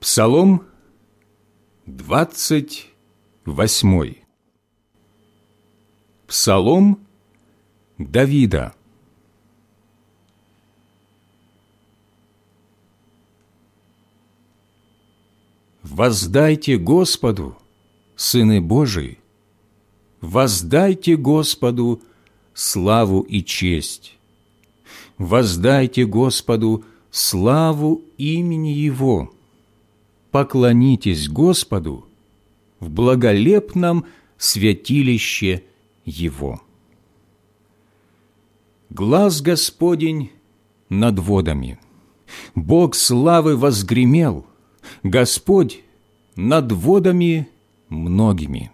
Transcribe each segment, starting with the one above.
Псалом двадцать восьмой. Псалом Давида. Воздайте Господу, сыны Божии, воздайте Господу славу и честь. Воздайте Господу славу имени Его. Поклонитесь Господу в благолепном святилище Его. Глаз Господень над водами. Бог славы возгремел, Господь над водами многими.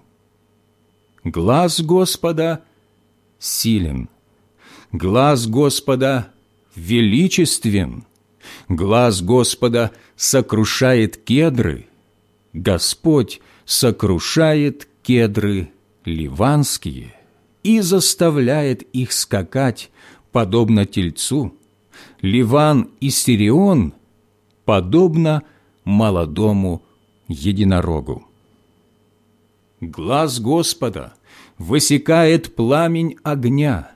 Глаз Господа силен, глаз Господа величествен, глаз Господа сокрушает кедры, Господь сокрушает кедры ливанские и заставляет их скакать, подобно тельцу, Ливан и Сирион, подобно молодому единорогу. Глаз Господа высекает пламень огня,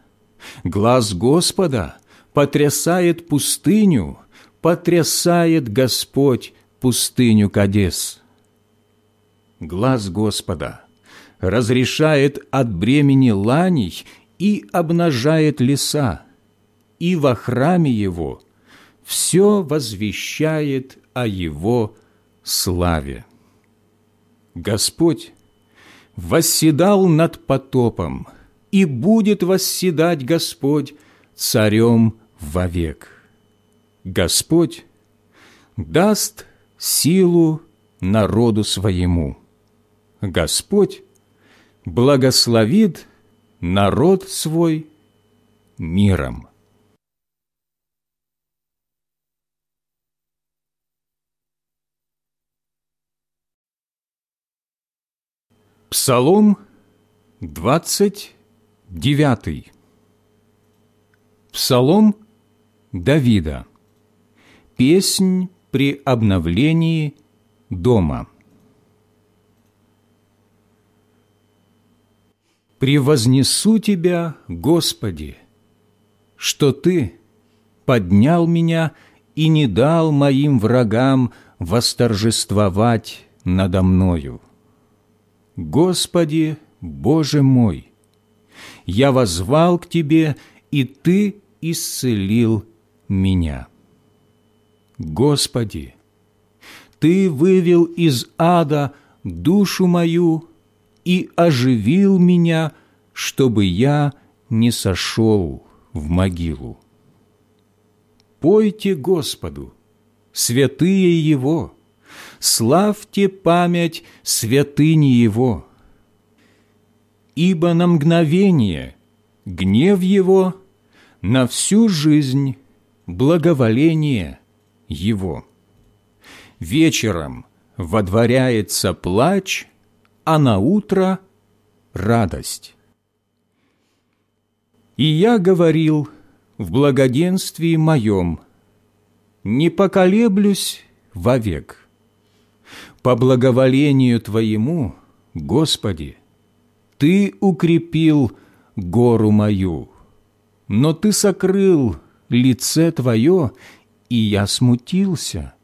глаз Господа потрясает пустыню, потрясает Господь пустыню Кадес. Глаз Господа разрешает от бремени ланей и обнажает леса, и во храме Его все возвещает о Его славе. Господь восседал над потопом, и будет восседать Господь царем вовек. Господь даст силу народу своему. Господь благословит народ свой миром. Псалом двадцать девятый. Псалом Давида. Песнь при обновлении дома. «Превознесу Тебя, Господи, что Ты поднял меня и не дал моим врагам восторжествовать надо мною. Господи, Боже мой, я возвал к Тебе, и Ты исцелил меня. Господи, Ты вывел из ада душу мою и оживил меня, чтобы я не сошел в могилу. Пойте Господу, святые Его, славьте память святыни Его. Ибо на мгновение гнев Его, на всю жизнь благоволение Его. Вечером водворяется плач, а на утро радость. И я говорил в благоденствии моем, не поколеблюсь вовек по благоволению Твоему, Господи, Ты укрепил гору мою, но Ты сокрыл лице Твое, и я смутился.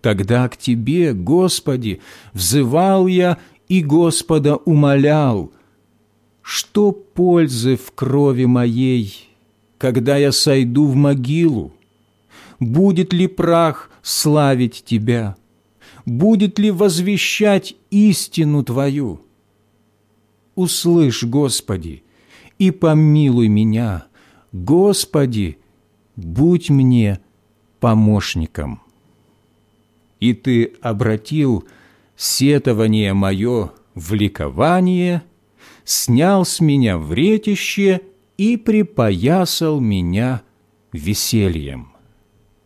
Тогда к Тебе, Господи, взывал я и Господа умолял, что пользы в крови моей, когда я сойду в могилу? Будет ли прах славить Тебя? будет ли возвещать истину Твою? Услышь, Господи, и помилуй меня, Господи, будь мне помощником. И Ты обратил сетование мое в ликование, снял с меня вретище и припоясал меня весельем.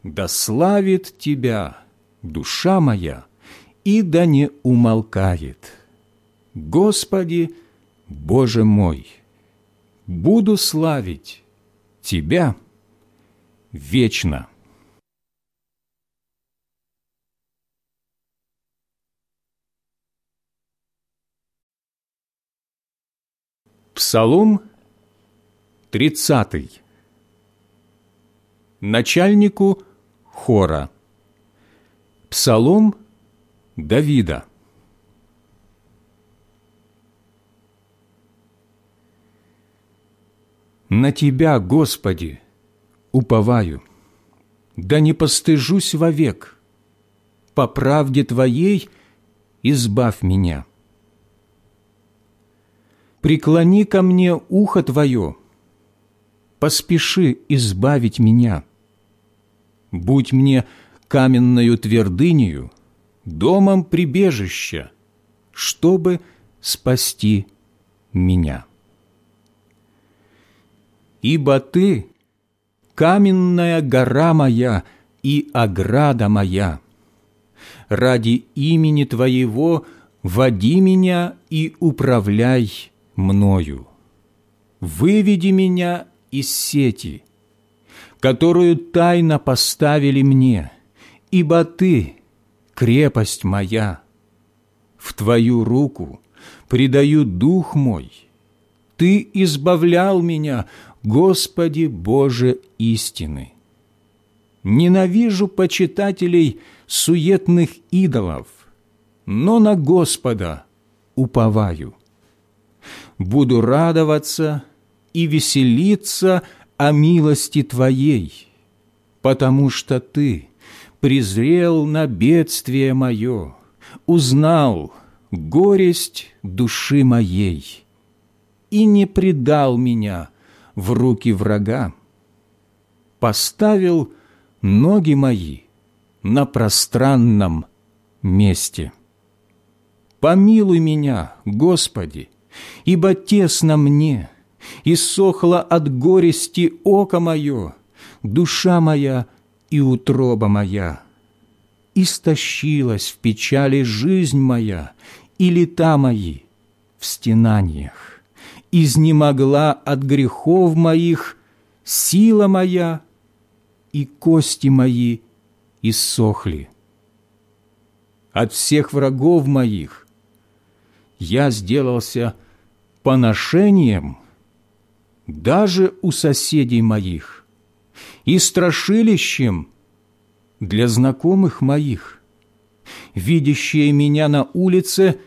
Да славит Тебя, душа моя, и да не умолкает. Господи, Боже мой, буду славить Тебя вечно. Псалом 30. Начальнику хора. Псалом Давида. На Тебя, Господи, уповаю, да не постыжусь вовек, по правде Твоей избавь меня. Преклони ко мне ухо Твое, поспеши избавить меня. Будь мне каменною твердынею, домом прибежища, чтобы спасти меня. Ибо Ты – каменная гора моя и ограда моя. Ради имени Твоего води меня и управляй мною. Выведи меня из сети, которую тайно поставили мне, ибо Ты – крепость моя. В Твою руку предаю дух мой. Ты избавлял меня, Господи Боже истины. Ненавижу почитателей суетных идолов, но на Господа уповаю. Буду радоваться и веселиться о милости Твоей, потому что Ты презрел на бедствие мое, узнал горесть души моей и не предал меня в руки врага, поставил ноги мои на пространном месте. Помилуй меня, Господи, ибо тесно мне, и сохло от горести око мое, душа моя и утроба моя. Истощилась в печали жизнь моя, и лета мои в стенаниях изнемогла от грехов моих сила моя и кости мои иссохли. От всех врагов моих я сделался поношением даже у соседей моих и страшилищем для знакомых моих. Видящие меня на улице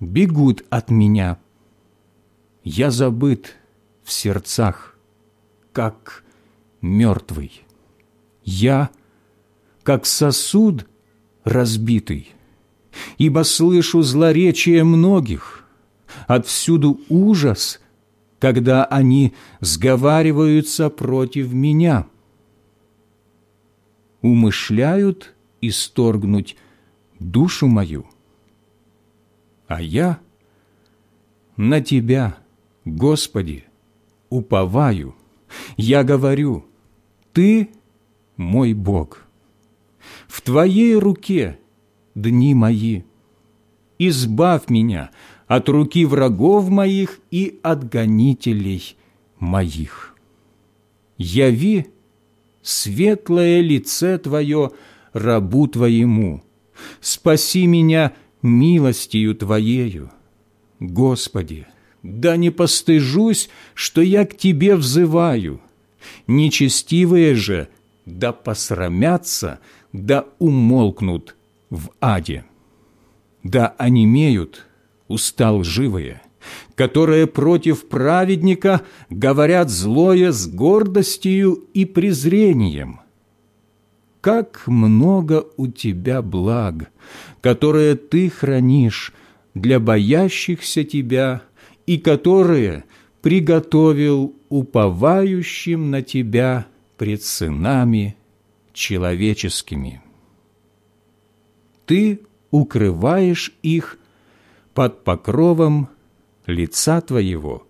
бегут от меня – я забыт в сердцах, как мертвый. Я, как сосуд разбитый, ибо слышу злоречие многих, отвсюду ужас, когда они сговариваются против меня. Умышляют исторгнуть душу мою, а я на Тебя – Господи, уповаю, я говорю, Ты мой Бог. В Твоей руке дни мои. Избавь меня от руки врагов моих и от гонителей моих. Яви светлое лице Твое рабу Твоему, спаси меня милостью Твоею. Господи, да не постыжусь, что я к Тебе взываю. Нечестивые же да посрамятся, да умолкнут в аде. Да онемеют уста лживые, которые против праведника говорят злое с гордостью и презрением. Как много у Тебя благ, которые Ты хранишь для боящихся Тебя и которые приготовил уповающим на Тебя пред сынами человеческими. Ты укрываешь их под покровом лица Твоего,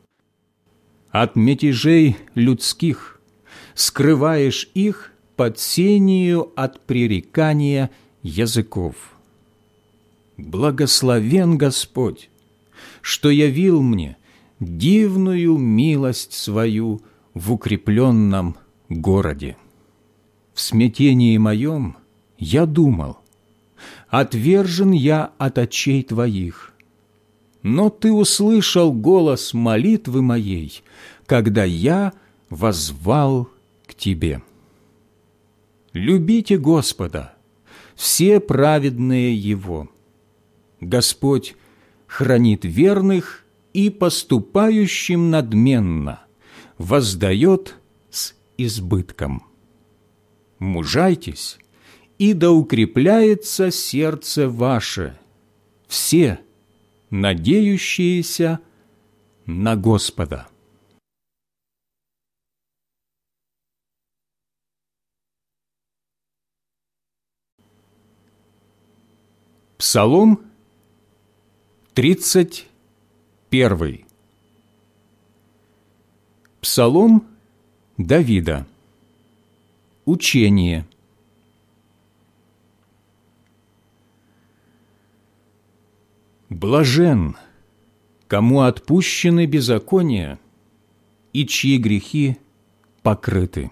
от мятежей людских, скрываешь их под сению от пререкания языков. Благословен Господь, что явил мне дивную милость свою в укрепленном городе. В смятении моем я думал, отвержен я от очей Твоих. Но Ты услышал голос молитвы моей, когда я возвал к Тебе. Любите Господа, все праведные Его. Господь хранит верных и поступающим надменно, воздает с избытком. Мужайтесь, и да укрепляется сердце ваше, все, надеющиеся на Господа. Псалом 31 Псалом Давида. Учение Блажен, кому отпущены беззакония и чьи грехи покрыты.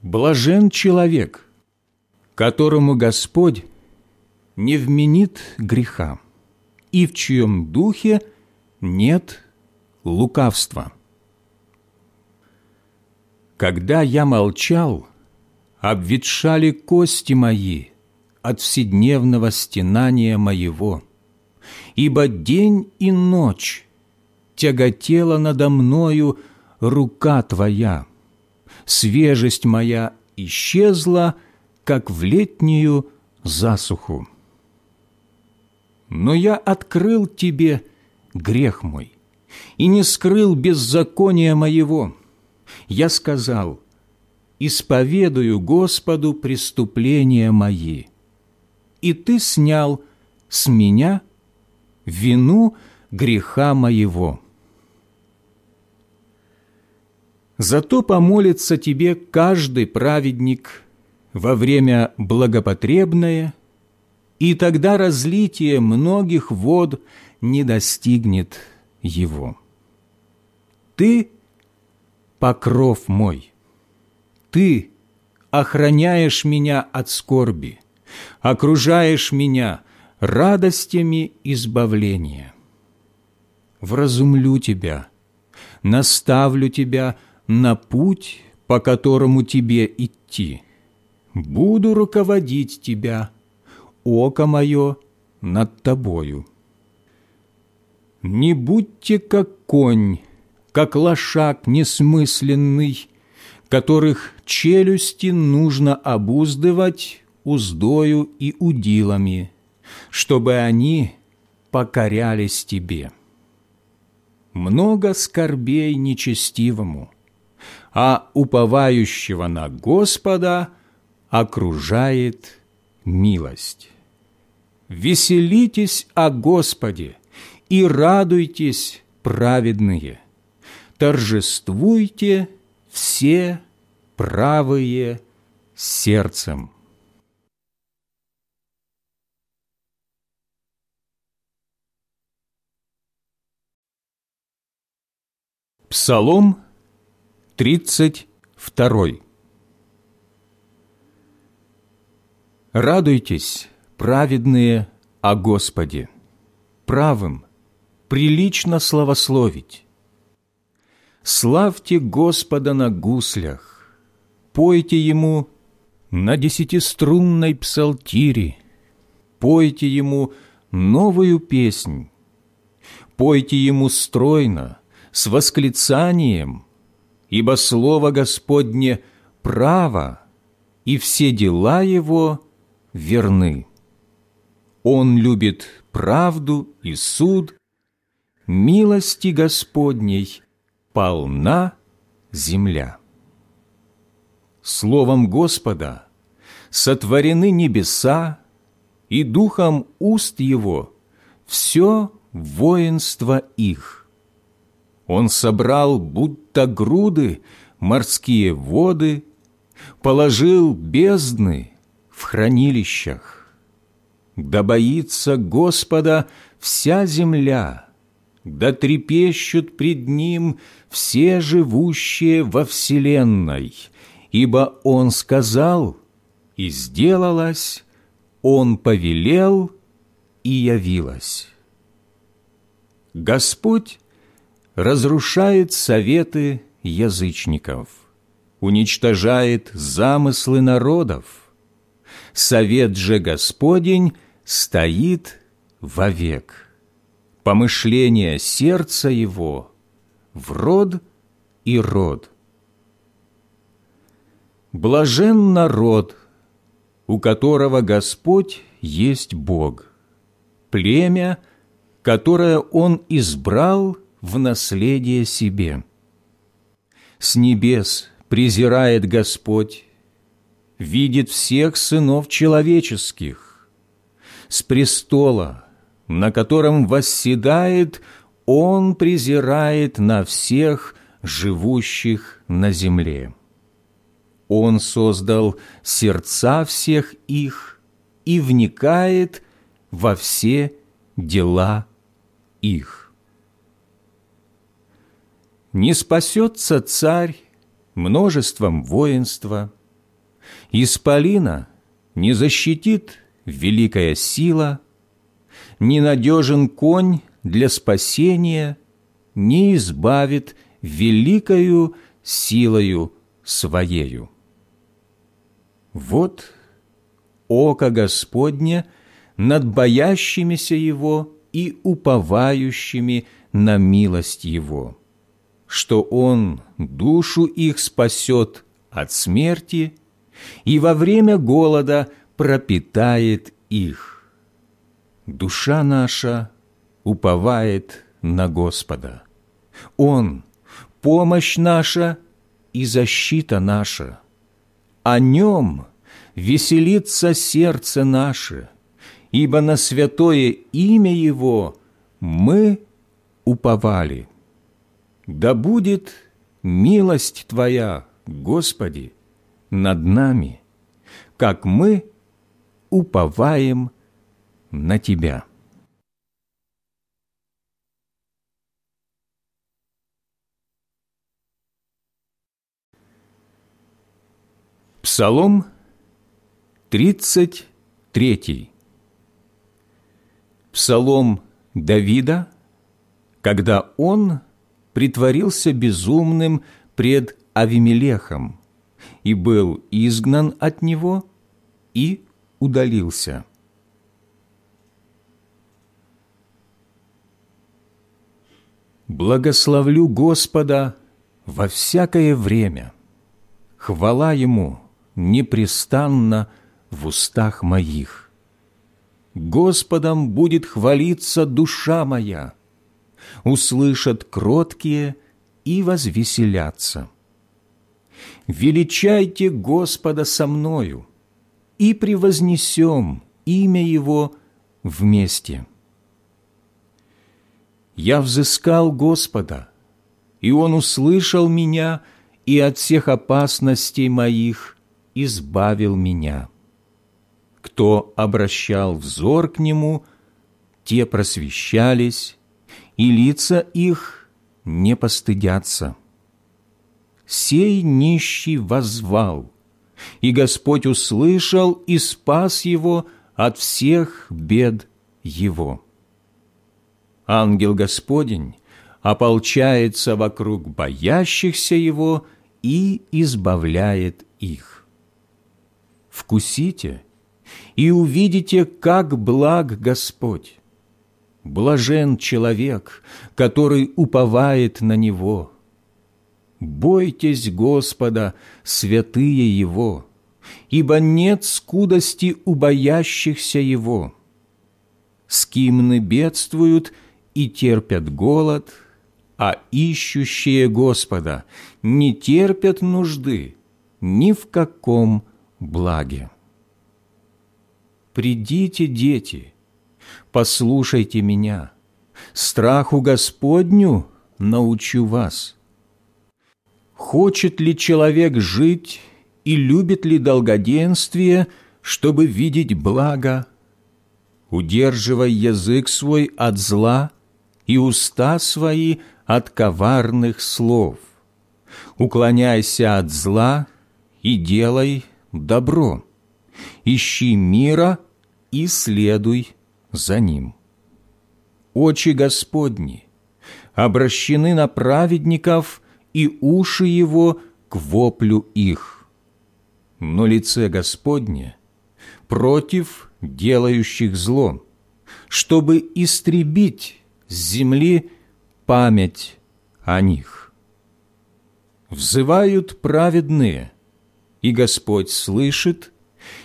Блажен человек, которому Господь не вменит греха, и в чьем духе нет лукавства. Когда я молчал, обветшали кости мои от вседневного стенания моего, ибо день и ночь тяготела надо мною рука Твоя, свежесть моя исчезла, как в летнюю засуху но я открыл тебе грех мой и не скрыл беззакония моего. Я сказал, исповедую Господу преступления мои, и ты снял с меня вину греха моего. Зато помолится тебе каждый праведник во время благопотребное и тогда разлитие многих вод не достигнет его. Ты — покров мой, ты охраняешь меня от скорби, окружаешь меня радостями избавления. Вразумлю тебя, наставлю тебя на путь, по которому тебе идти. Буду руководить тебя – око мое над тобою. Не будьте как конь, как лошак несмысленный, которых челюсти нужно обуздывать уздою и удилами, чтобы они покорялись тебе. Много скорбей нечестивому, а уповающего на Господа окружает милость. Веселитесь о Господе и радуйтесь, праведные, торжествуйте все правые сердцем. Псалом 32 Радуйтесь, праведные о Господе, правым прилично славословить. Славьте Господа на гуслях, пойте Ему на десятиструнной псалтире, пойте Ему новую песнь, пойте Ему стройно, с восклицанием, ибо Слово Господне право, и все дела Его верны. Он любит правду и суд, милости Господней полна земля. Словом Господа сотворены небеса, и духом уст Его все воинство их. Он собрал, будто груды, морские воды, положил бездны в хранилищах да боится Господа вся земля, да трепещут пред Ним все живущие во вселенной, ибо Он сказал, и сделалось, Он повелел, и явилось. Господь разрушает советы язычников, уничтожает замыслы народов. Совет же Господень стоит вовек. Помышление сердца его в род и род. Блажен народ, у которого Господь есть Бог, племя, которое Он избрал в наследие себе. С небес презирает Господь, видит всех сынов человеческих. С престола, на котором восседает, Он презирает на всех живущих на земле. Он создал сердца всех их и вникает во все дела их. Не спасется царь множеством воинства, Исполина не защитит великая сила, Ненадежен конь для спасения, Не избавит великою силою Своею. Вот око Господне над боящимися Его и уповающими на милость Его, что Он душу их спасет от смерти и во время голода пропитает их. Душа наша уповает на Господа. Он – помощь наша и защита наша. О Нем веселится сердце наше, ибо на святое имя Его мы уповали. Да будет милость Твоя, Господи, над нами, как мы уповаем на Тебя. Псалом 33. Псалом Давида, когда он притворился безумным пред Авимелехом и был изгнан от него и удалился. Благословлю Господа во всякое время. Хвала Ему непрестанно в устах моих. Господом будет хвалиться душа моя, услышат кроткие и возвеселятся. Величайте Господа со мною и превознесем имя Его вместе. Я взыскал Господа, и Он услышал меня и от всех опасностей моих избавил меня. Кто обращал взор к Нему, те просвещались, и лица их не постыдятся. Сей нищий возвал, и Господь услышал и спас его от всех бед его. Ангел Господень ополчается вокруг боящихся Его и избавляет их. Вкусите и увидите, как благ Господь. Блажен человек, который уповает на Него. Бойтесь Господа, святые Его, ибо нет скудости у боящихся Его. Скимны бедствуют и терпят голод, а ищущие Господа не терпят нужды ни в каком благе. Придите, дети, послушайте меня, страху Господню научу вас. Хочет ли человек жить и любит ли долгоденствие, чтобы видеть благо? Удерживай язык свой от зла и уста свои от коварных слов. Уклоняйся от зла и делай добро. Ищи мира и следуй за ним. Очи Господни обращены на праведников, и уши его к воплю их. Но лице Господне против делающих зло, чтобы истребить с земли память о них. Взывают праведные, и Господь слышит,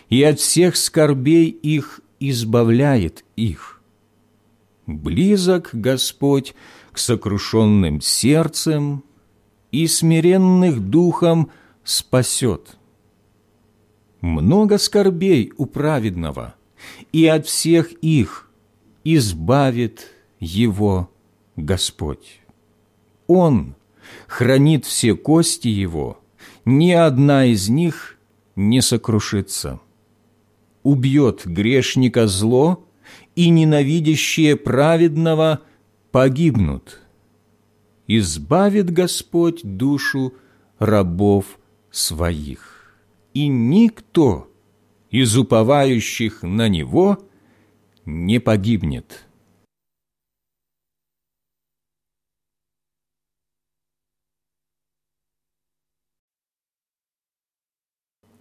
и от всех скорбей их избавляет их. Близок Господь к сокрушенным сердцем и смиренных духом спасет. Много скорбей у праведного, и от всех их избавит его Господь. Он хранит все кости его, ни одна из них не сокрушится. Убьет грешника зло, и ненавидящие праведного погибнут. Избавит Господь душу рабов своих, и никто из уповающих на Него не погибнет».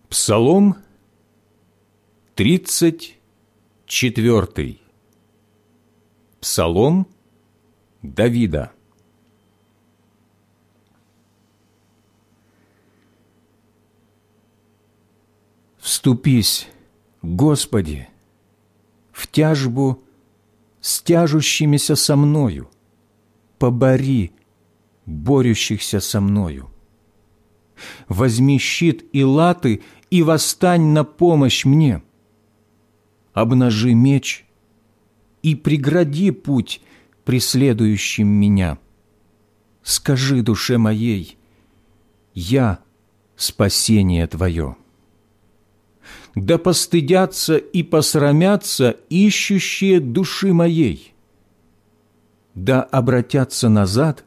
Псалом 34. Псалом Давида. Вступись, Господи, в тяжбу с тяжущимися со мною, побори борющихся со мною. Возьми щит и латы и восстань на помощь мне. Обнажи меч и прегради путь преследующим меня. Скажи душе моей, я спасение Твое. Да постыдятся и посрамятся ищущие души моей. Да обратятся назад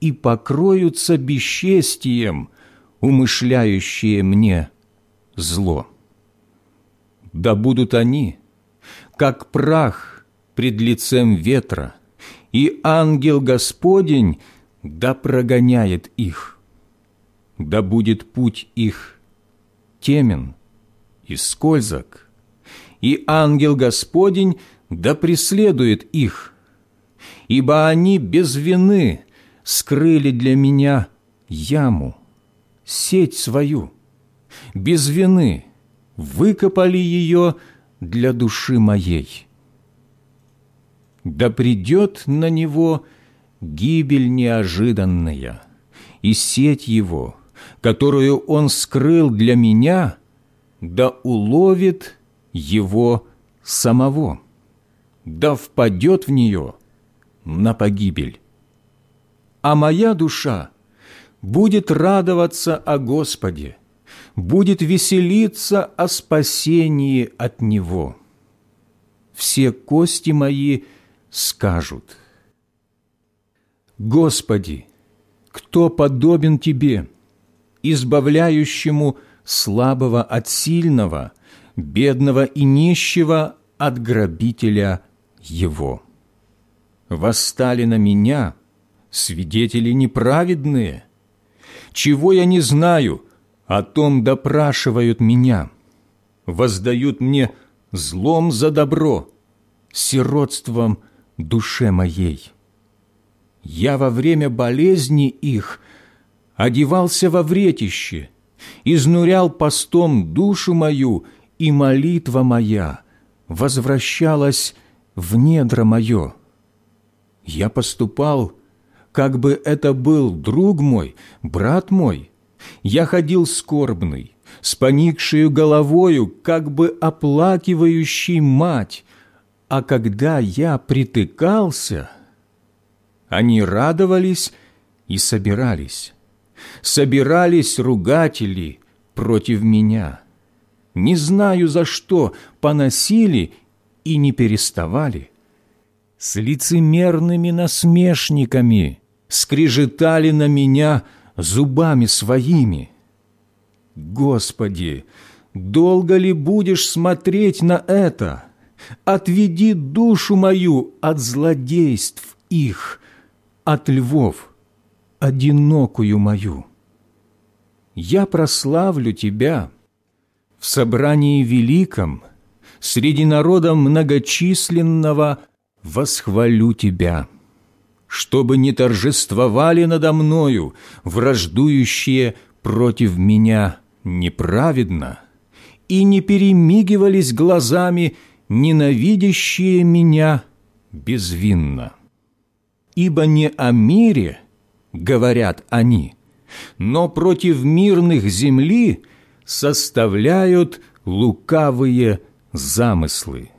и покроются бесчестием умышляющие мне зло. Да будут они, как прах пред лицем ветра, и ангел Господень да прогоняет их. Да будет путь их темен и скользок, и ангел Господень да преследует их, ибо они без вины скрыли для меня яму, сеть свою, без вины выкопали ее для души моей. Да придет на него гибель неожиданная, и сеть его, которую он скрыл для меня, да уловит его самого, да впадет в нее на погибель. А моя душа — будет радоваться о Господе, будет веселиться о спасении от Него. Все кости мои скажут, «Господи, кто подобен Тебе, избавляющему слабого от сильного, бедного и нищего от грабителя его?» Восстали на меня свидетели неправедные – чего я не знаю, о том допрашивают меня. Воздают мне злом за добро, сиротством душе моей. Я во время болезни их одевался во вретище, изнурял постом душу мою, и молитва моя возвращалась в недра мое. Я поступал как бы это был друг мой, брат мой. Я ходил скорбный, с поникшей головою, как бы оплакивающий мать, а когда я притыкался, они радовались и собирались. Собирались ругатели против меня. Не знаю, за что поносили и не переставали. С лицемерными насмешниками скрежетали на меня зубами своими. Господи, долго ли будешь смотреть на это? Отведи душу мою от злодейств их, от львов, одинокую мою. Я прославлю Тебя в собрании великом, среди народа многочисленного восхвалю Тебя, чтобы не торжествовали надо мною враждующие против меня неправедно и не перемигивались глазами ненавидящие меня безвинно. Ибо не о мире, говорят они, но против мирных земли составляют лукавые замыслы.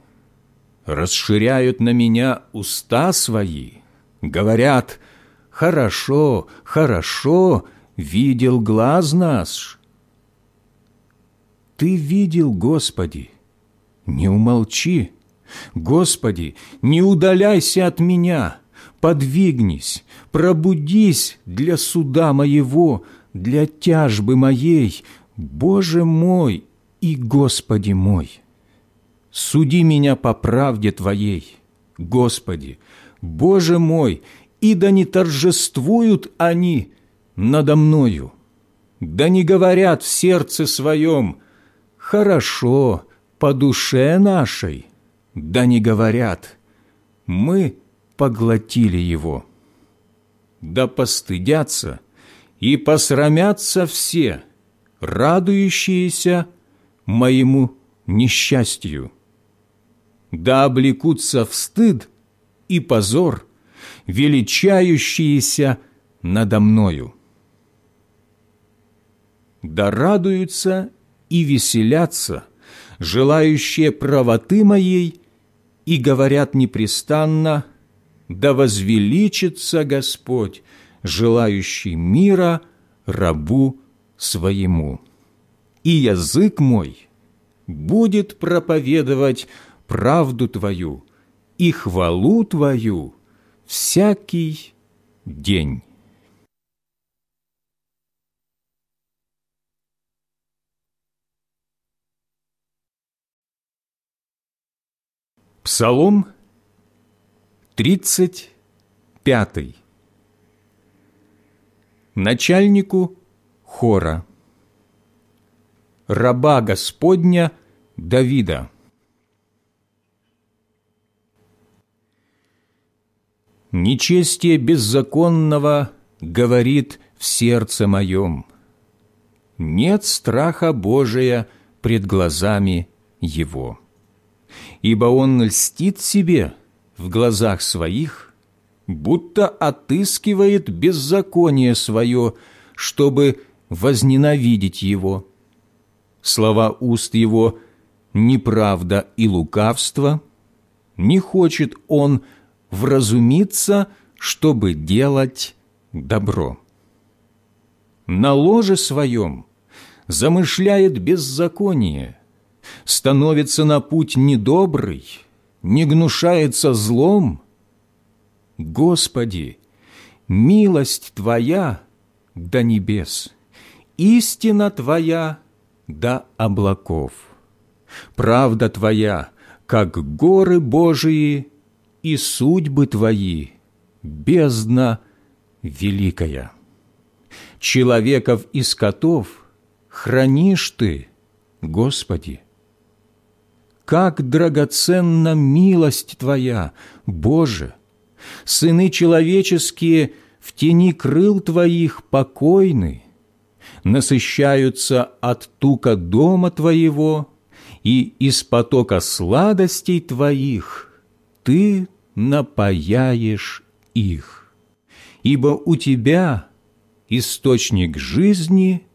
Расширяют на меня уста свои, говорят, «Хорошо, хорошо, видел глаз наш». Ты видел, Господи, не умолчи. Господи, не удаляйся от меня, подвигнись, пробудись для суда моего, для тяжбы моей, Боже мой и Господи мой. Суди меня по правде Твоей, Господи, Боже мой, и да не торжествуют они надо мною, да не говорят в сердце своем «Хорошо, по душе нашей, да не говорят, мы поглотили его. Да постыдятся и посрамятся все, радующиеся моему несчастью. Да облекутся в стыд и позор, величающиеся надо мною. Да радуются и веселятся желающие правоты моей, и говорят непрестанно, да возвеличится Господь, желающий мира рабу своему. И язык мой будет проповедовать правду Твою и хвалу Твою всякий день». Псалом 35. Начальнику хора. Раба Господня Давида. Нечестие беззаконного говорит в сердце моем. Нет страха Божия пред глазами его ибо он льстит себе в глазах своих, будто отыскивает беззаконие свое, чтобы возненавидеть его. Слова уст его – неправда и лукавство, не хочет он вразумиться, чтобы делать добро. На ложе своем замышляет беззаконие – становится на путь недобрый, не гнушается злом? Господи, милость Твоя до небес, истина Твоя до облаков, правда Твоя, как горы Божии, и судьбы Твои, бездна великая. Человеков и скотов хранишь Ты, Господи, как драгоценна милость Твоя, Боже! Сыны человеческие в тени крыл Твоих покойны, насыщаются от тука дома Твоего, и из потока сладостей Твоих Ты напаяешь их. Ибо у Тебя источник жизни,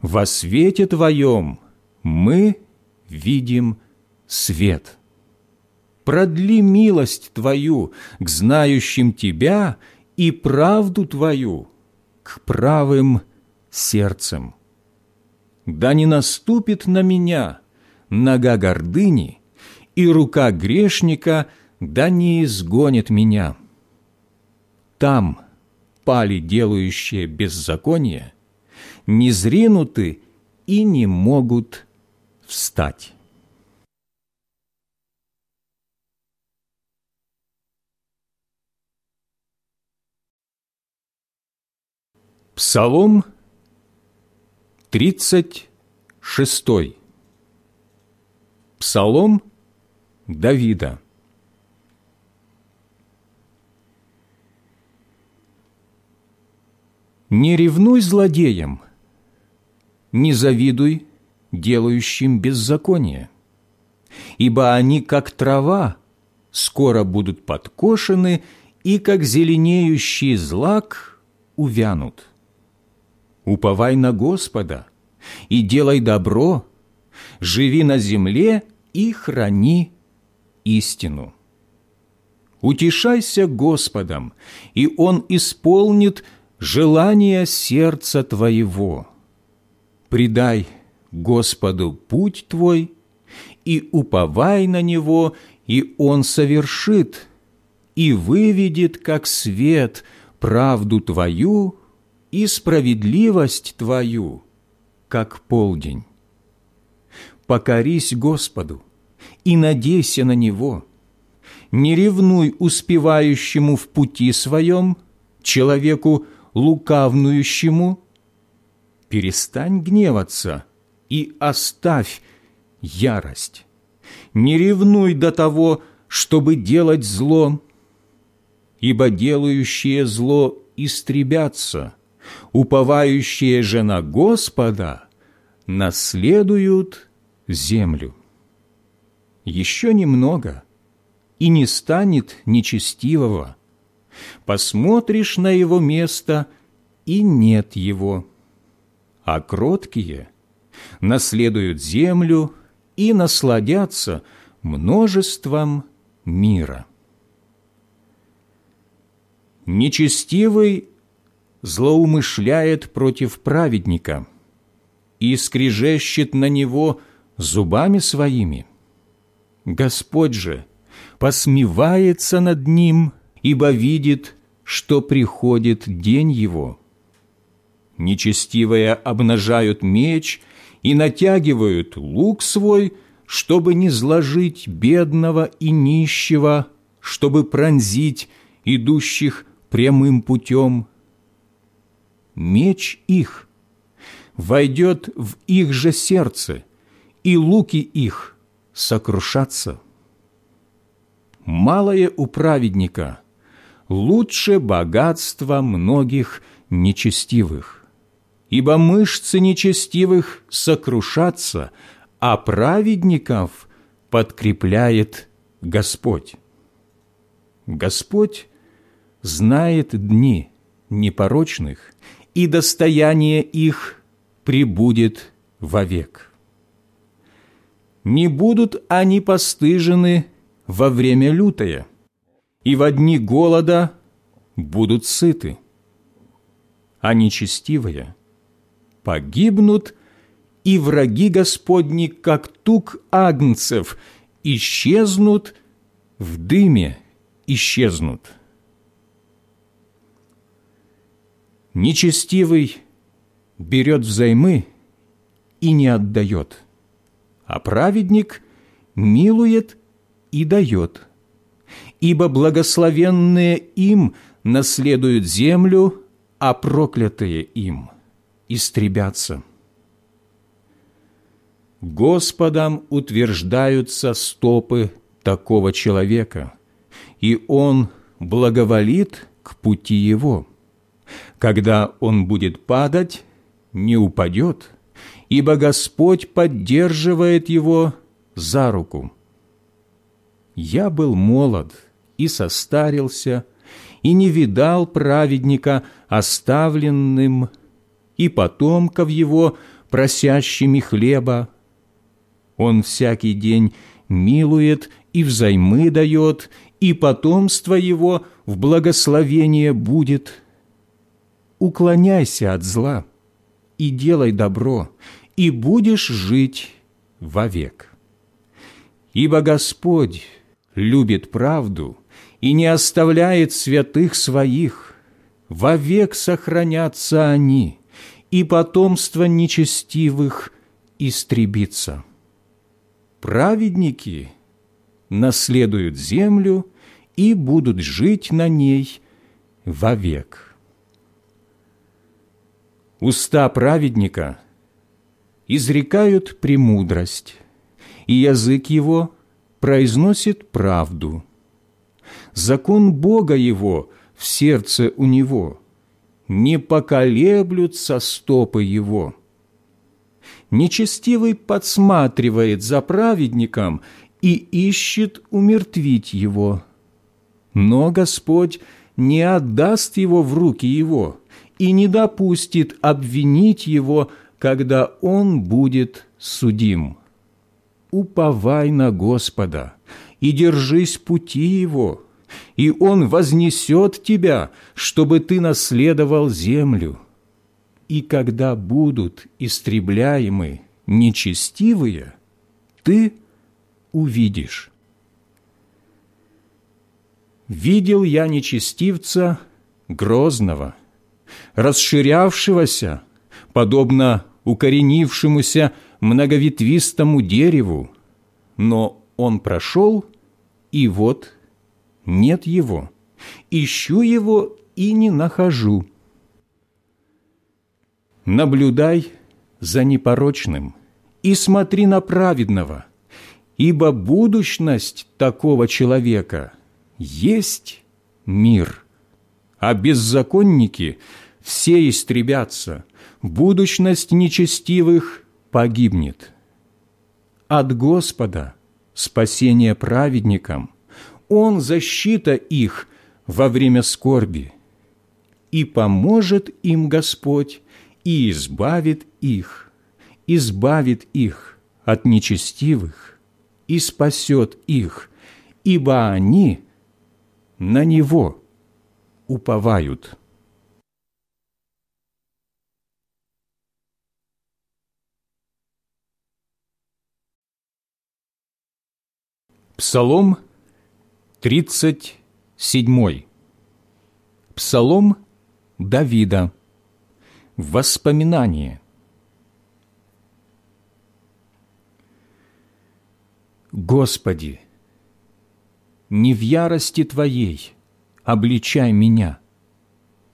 во свете Твоем мы видим свет. Продли милость Твою к знающим Тебя и правду Твою к правым сердцем. Да не наступит на меня нога гордыни, и рука грешника да не изгонит меня. Там пали делающие беззаконие, не зринуты и не могут встать. Псалом 36. Псалом Давида. Не ревнуй злодеям, не завидуй делающим беззаконие, ибо они, как трава, скоро будут подкошены, и, как зеленеющий злак, увянут. Уповай на Господа и делай добро, живи на земле и храни истину. Утешайся Господом, и Он исполнит желание сердца твоего. Предай Господу путь твой, и уповай на Него, и Он совершит, и выведет, как свет, правду твою и справедливость твою, как полдень. Покорись Господу и надейся на Него. Не ревнуй успевающему в пути своем, человеку лукавнующему. Перестань гневаться и оставь ярость. Не ревнуй до того, чтобы делать зло, ибо делающие зло истребятся – уповающие же на Господа наследуют землю. Еще немного, и не станет нечестивого. Посмотришь на его место, и нет его. А кроткие наследуют землю и насладятся множеством мира. Нечестивый злоумышляет против праведника и скрежещет на него зубами своими. Господь же посмевается над ним, ибо видит, что приходит день его. Нечестивые обнажают меч и натягивают лук свой, чтобы не зложить бедного и нищего, чтобы пронзить идущих прямым путем – меч их войдет в их же сердце, и луки их сокрушатся. Малое у праведника лучше богатства многих нечестивых, ибо мышцы нечестивых сокрушатся, а праведников подкрепляет Господь. Господь знает дни непорочных и достояние их прибудет вовек. Не будут они постыжены во время лютое, и во дни голода будут сыты. А нечестивые погибнут, и враги Господни, как тук агнцев, исчезнут, в дыме исчезнут. Нечестивый берет взаймы и не отдает, а праведник милует и дает. Ибо благословенные им наследуют землю, а проклятые им истребятся. Господом утверждаются стопы такого человека, и он благоволит к пути его. Когда он будет падать, не упадет, ибо Господь поддерживает его за руку. Я был молод и состарился, и не видал праведника оставленным, и потомков его просящими хлеба. Он всякий день милует и взаймы дает, и потомство его в благословение будет – уклоняйся от зла и делай добро, и будешь жить вовек. Ибо Господь любит правду и не оставляет святых своих, вовек сохранятся они, и потомство нечестивых истребится. Праведники наследуют землю и будут жить на ней вовек. Уста праведника изрекают премудрость, и язык его произносит правду. Закон Бога его в сердце у него, не поколеблются стопы его. Нечестивый подсматривает за праведником и ищет умертвить его. Но Господь не отдаст его в руки его и не допустит обвинить его, когда он будет судим. Уповай на Господа и держись пути Его, и Он вознесет тебя, чтобы ты наследовал землю. И когда будут истребляемы нечестивые, ты увидишь. Видел я нечестивца грозного, расширявшегося, подобно укоренившемуся многоветвистому дереву, но он прошел, и вот нет его. Ищу его и не нахожу. Наблюдай за непорочным и смотри на праведного, ибо будущность такого человека есть мир, а беззаконники все истребятся, будущность нечестивых погибнет. От Господа спасение праведникам, Он защита их во время скорби, и поможет им Господь, и избавит их, избавит их от нечестивых, и спасет их, ибо они на Него уповают». Псалом 37. Псалом Давида. Воспоминание. Господи, не в ярости Твоей обличай меня,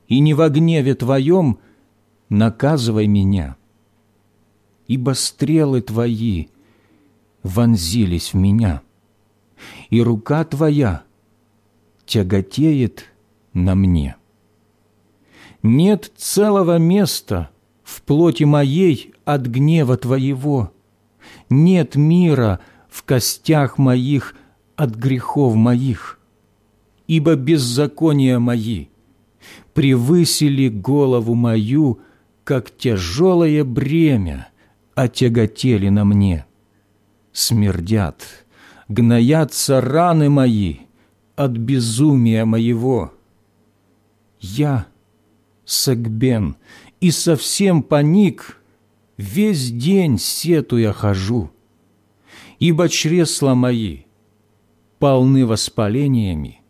и не во гневе Твоем наказывай меня, ибо стрелы Твои вонзились в меня – и рука Твоя тяготеет на мне. Нет целого места в плоти моей от гнева Твоего, нет мира в костях моих от грехов моих, ибо беззакония мои превысили голову мою, как тяжелое бремя, отяготели на мне. Смердят, гноятся раны мои от безумия моего. Я сагбен и совсем паник, весь день сетуя хожу, ибо чресла мои полны воспалениями,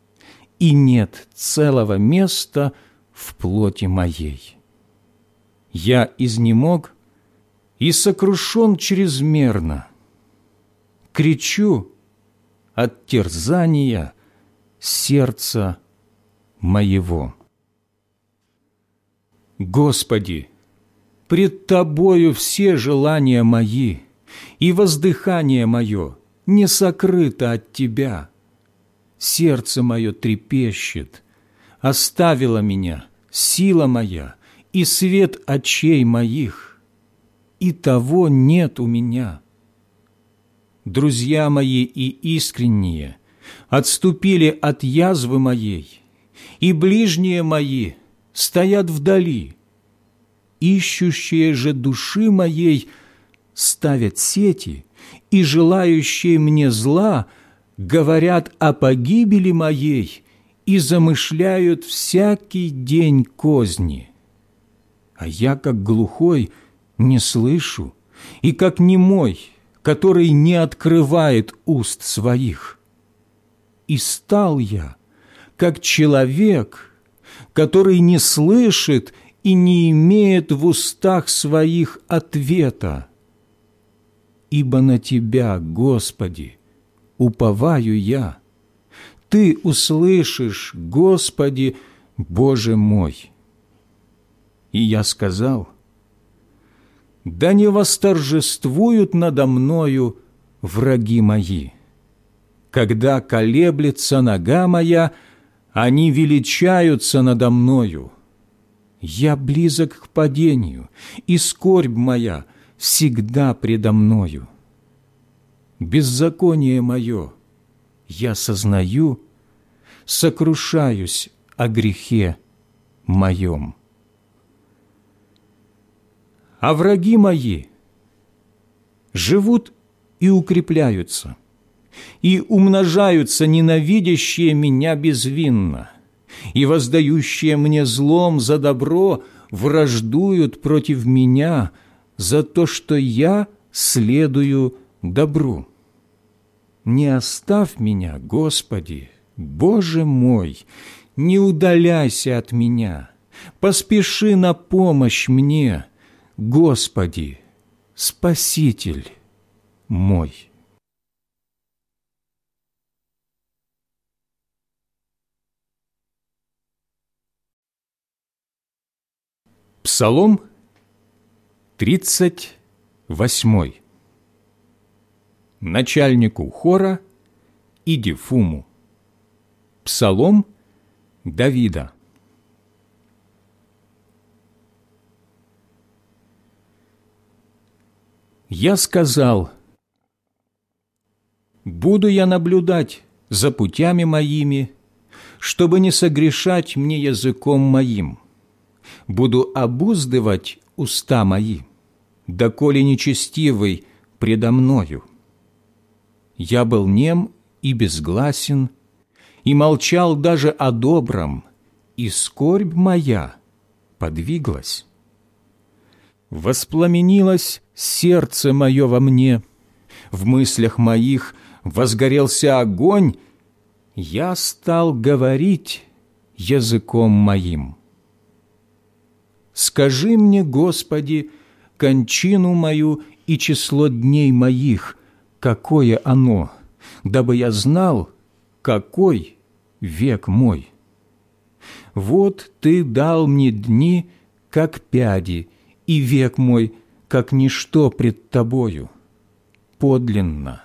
и нет целого места в плоти моей. Я изнемог и сокрушен чрезмерно. Кричу, от терзания сердца моего. Господи, пред Тобою все желания мои и воздыхание мое не сокрыто от Тебя. Сердце мое трепещет, оставила меня сила моя и свет очей моих, и того нет у меня друзья мои и искренние, отступили от язвы моей, и ближние мои стоят вдали. Ищущие же души моей ставят сети, и желающие мне зла говорят о погибели моей и замышляют всякий день козни. А я, как глухой, не слышу, и как немой – который не открывает уст своих. И стал я, как человек, который не слышит и не имеет в устах своих ответа. Ибо на Тебя, Господи, уповаю я. Ты услышишь, Господи, Боже мой. И я сказал, да не восторжествуют надо мною враги мои. Когда колеблется нога моя, они величаются надо мною. Я близок к падению, и скорбь моя всегда предо мною. Беззаконие мое я сознаю, сокрушаюсь о грехе моем. А враги мои живут и укрепляются, и умножаются ненавидящие меня безвинно, и воздающие мне злом за добро враждуют против меня за то, что я следую добру. Не оставь меня, Господи, Боже мой, не удаляйся от меня, поспеши на помощь мне, Господи, Спаситель мой. Псалом 38 начальнику хора и Дифуму. Псалом Давида. Я сказал, «Буду я наблюдать за путями моими, чтобы не согрешать мне языком моим. Буду обуздывать уста мои, доколе нечестивый предо мною» я был нем и безгласен, и молчал даже о добром, и скорбь моя подвиглась. Воспламенилось сердце мое во мне, в мыслях моих возгорелся огонь, я стал говорить языком моим. Скажи мне, Господи, кончину мою и число дней моих, какое оно, дабы я знал, какой век мой. Вот Ты дал мне дни, как пяди, и век мой, как ничто пред Тобою. Подлинно,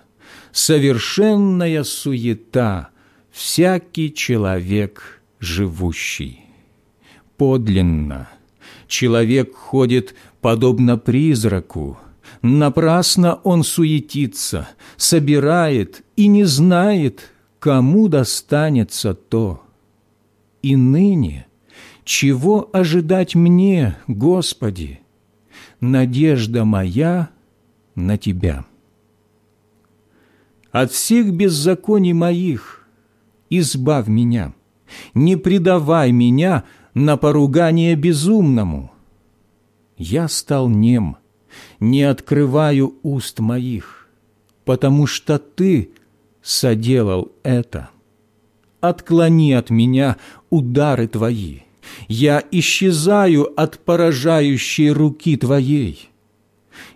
совершенная суета, всякий человек живущий. Подлинно, человек ходит подобно призраку, Напрасно он суетится, собирает и не знает, кому достанется то. И ныне, чего ожидать мне, Господи? Надежда моя на Тебя. От всех беззаконий моих избавь меня, не предавай меня на поругание безумному. Я стал нем, не открываю уст моих, потому что Ты соделал это. Отклони от меня удары Твои, я исчезаю от поражающей руки Твоей.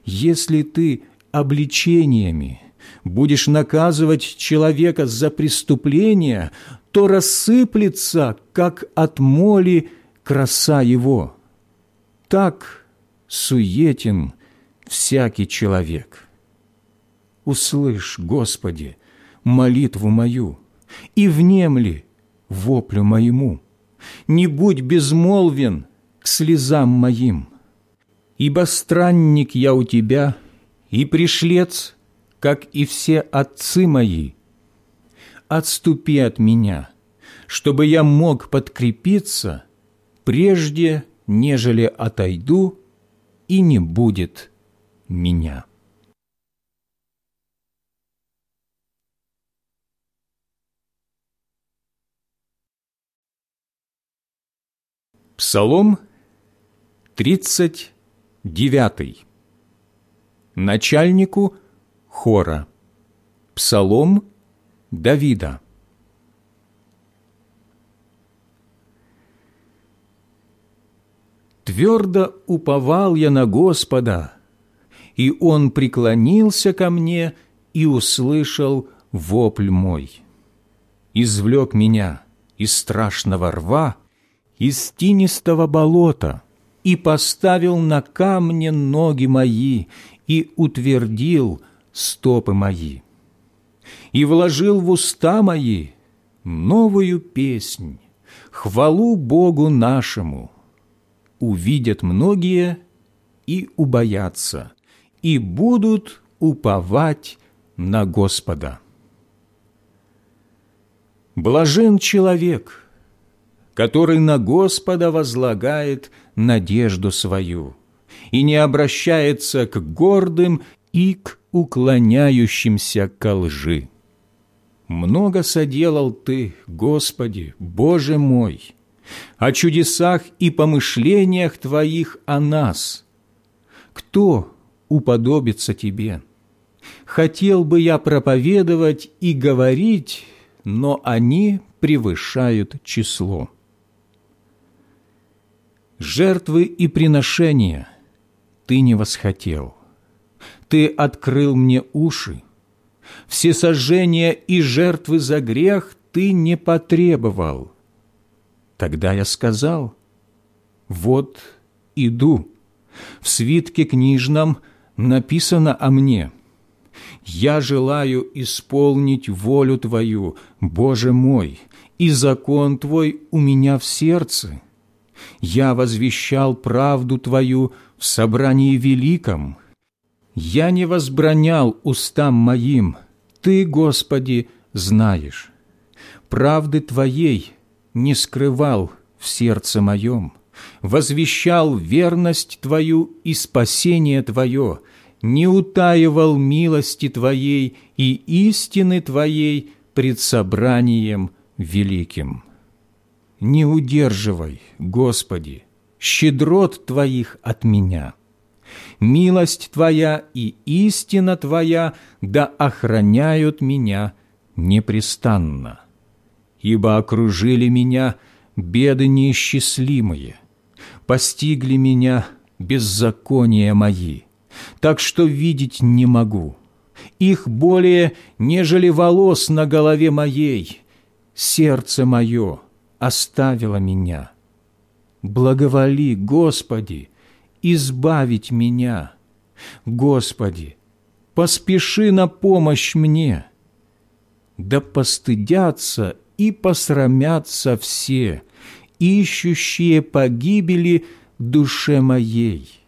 Если Ты обличениями будешь наказывать человека за преступление, то рассыплется, как от моли, краса его. Так суетен всякий человек. Услышь, Господи, молитву мою, и внемли воплю моему. Не будь безмолвен к слезам моим, ибо странник я у Тебя и пришлец, как и все отцы мои. Отступи от меня, чтобы я мог подкрепиться, прежде, нежели отойду, и не будет меня. Псалом 39. Начальнику хора. Псалом Давида. Твердо уповал я на Господа, и Он преклонился ко мне и услышал вопль мой. Извлек меня из страшного рва, из тинистого болота, и поставил на камне ноги мои, и утвердил стопы мои, и вложил в уста мои новую песнь, хвалу Богу нашему. Увидят многие и убоятся, и будут уповать на Господа. Блажен человек, который на Господа возлагает надежду свою и не обращается к гордым и к уклоняющимся ко лжи. Много соделал Ты, Господи, Боже мой, о чудесах и помышлениях Твоих о нас. Кто уподобится Тебе? Хотел бы я проповедовать и говорить, но они превышают число. Жертвы и приношения ты не восхотел. Ты открыл мне уши. Все сожжения и жертвы за грех ты не потребовал. Тогда я сказал, вот иду. В свитке книжном написано о мне – я желаю исполнить волю Твою, Боже мой, и закон Твой у меня в сердце. Я возвещал правду Твою в собрании великом. Я не возбранял устам моим, Ты, Господи, знаешь. Правды Твоей не скрывал в сердце моем, возвещал верность Твою и спасение Твое – не утаивал милости Твоей и истины Твоей пред собранием великим. Не удерживай, Господи, щедрот Твоих от меня. Милость Твоя и истина Твоя да охраняют меня непрестанно. Ибо окружили меня беды неисчислимые, постигли меня беззакония мои, так что видеть не могу. Их более, нежели волос на голове моей. Сердце мое оставило меня. Благоволи, Господи, избавить меня. Господи, поспеши на помощь мне. Да постыдятся и посрамятся все, ищущие погибели душе моей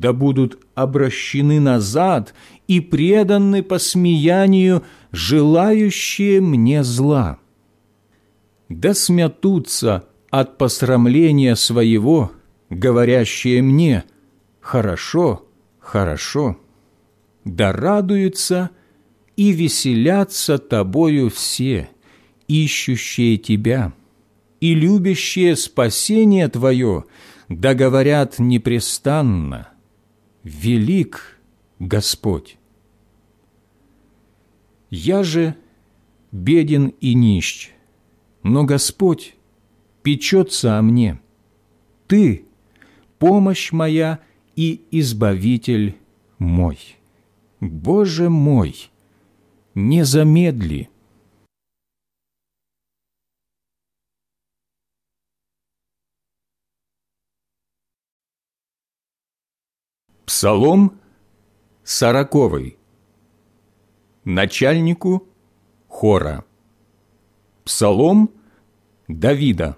да будут обращены назад и преданы посмеянию, желающие мне зла. Да смятутся от посрамления своего, говорящие мне «хорошо, хорошо», да радуются и веселятся тобою все, ищущие тебя и любящие спасение твое, да говорят непрестанно – велик Господь. Я же беден и нищ, но Господь печется о мне. Ты – помощь моя и избавитель мой. Боже мой, не замедли – Псалом сороковый. Начальнику хора. Псалом Давида.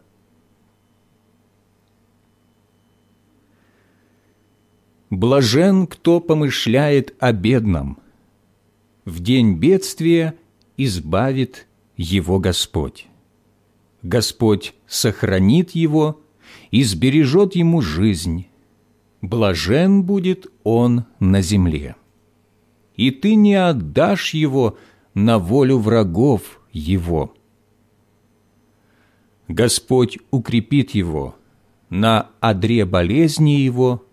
Блажен, кто помышляет о бедном. В день бедствия избавит его Господь. Господь сохранит его и сбережет ему жизнь блажен будет он на земле. И ты не отдашь его на волю врагов его. Господь укрепит его на одре болезни его,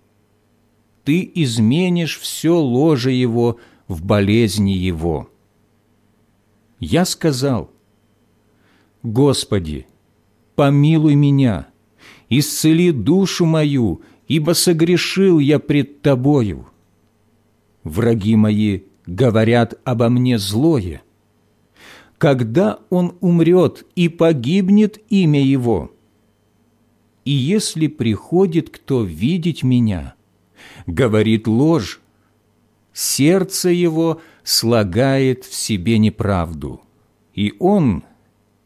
ты изменишь все ложе его в болезни его. Я сказал, Господи, помилуй меня, исцели душу мою ибо согрешил я пред Тобою. Враги мои говорят обо мне злое. Когда он умрет и погибнет имя его? и если приходит кто видеть меня, говорит ложь, сердце его слагает в себе неправду, и он,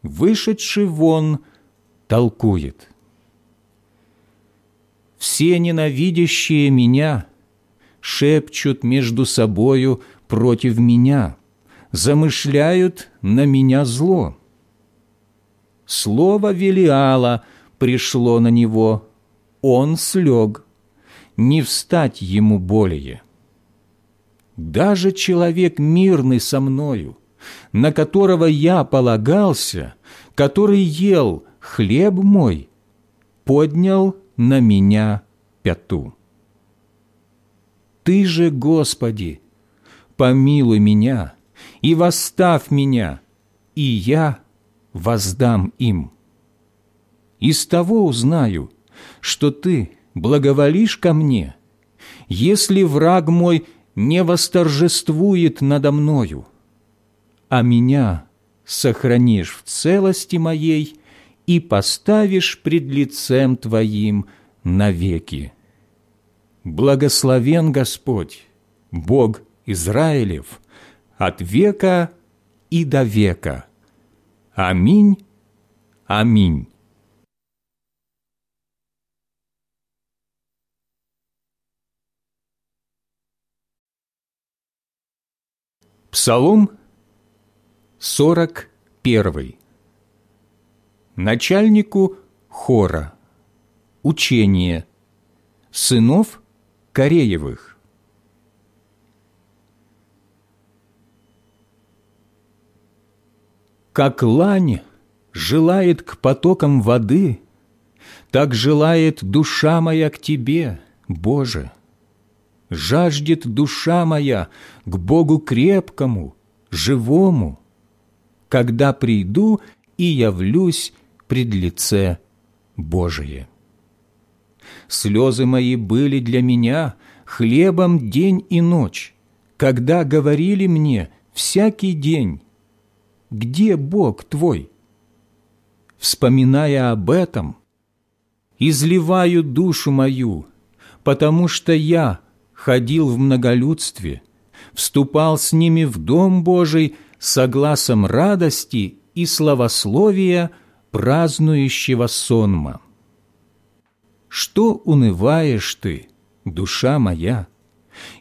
вышедший вон, толкует. Все ненавидящие меня шепчут между собою против меня, замышляют на меня зло. Слово Велиала пришло на него, он слег, не встать ему более. Даже человек мирный со мною, на которого я полагался, который ел хлеб мой, поднял на меня пяту. Ты же, Господи, помилуй меня и восставь меня, и я воздам им. Из того узнаю, что Ты благоволишь ко мне, если враг мой не восторжествует надо мною, а меня сохранишь в целости моей и поставишь пред лицем Твоим навеки. Благословен Господь, Бог Израилев, от века и до века. Аминь, аминь. Псалом 41. Начальнику хора. Учение. Сынов Кореевых. Как лань желает к потокам воды, так желает душа моя к Тебе, Боже. Жаждет душа моя к Богу крепкому, живому, когда приду и явлюсь пред лице Божие. Слезы мои были для меня хлебом день и ночь, когда говорили мне всякий день, «Где Бог твой?» Вспоминая об этом, изливаю душу мою, потому что я ходил в многолюдстве, вступал с ними в Дом Божий согласом радости и славословия празднующего сонма. Что унываешь ты, душа моя,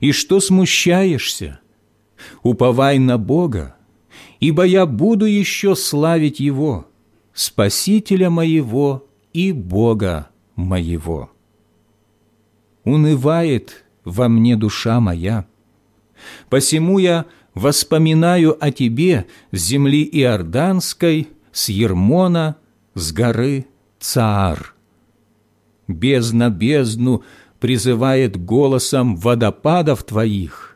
и что смущаешься? Уповай на Бога, ибо я буду еще славить Его, Спасителя моего и Бога моего. Унывает во мне душа моя, посему я воспоминаю о Тебе с земли Иорданской, с Ермона, с горы Цаар. Бездна бездну призывает голосом водопадов Твоих.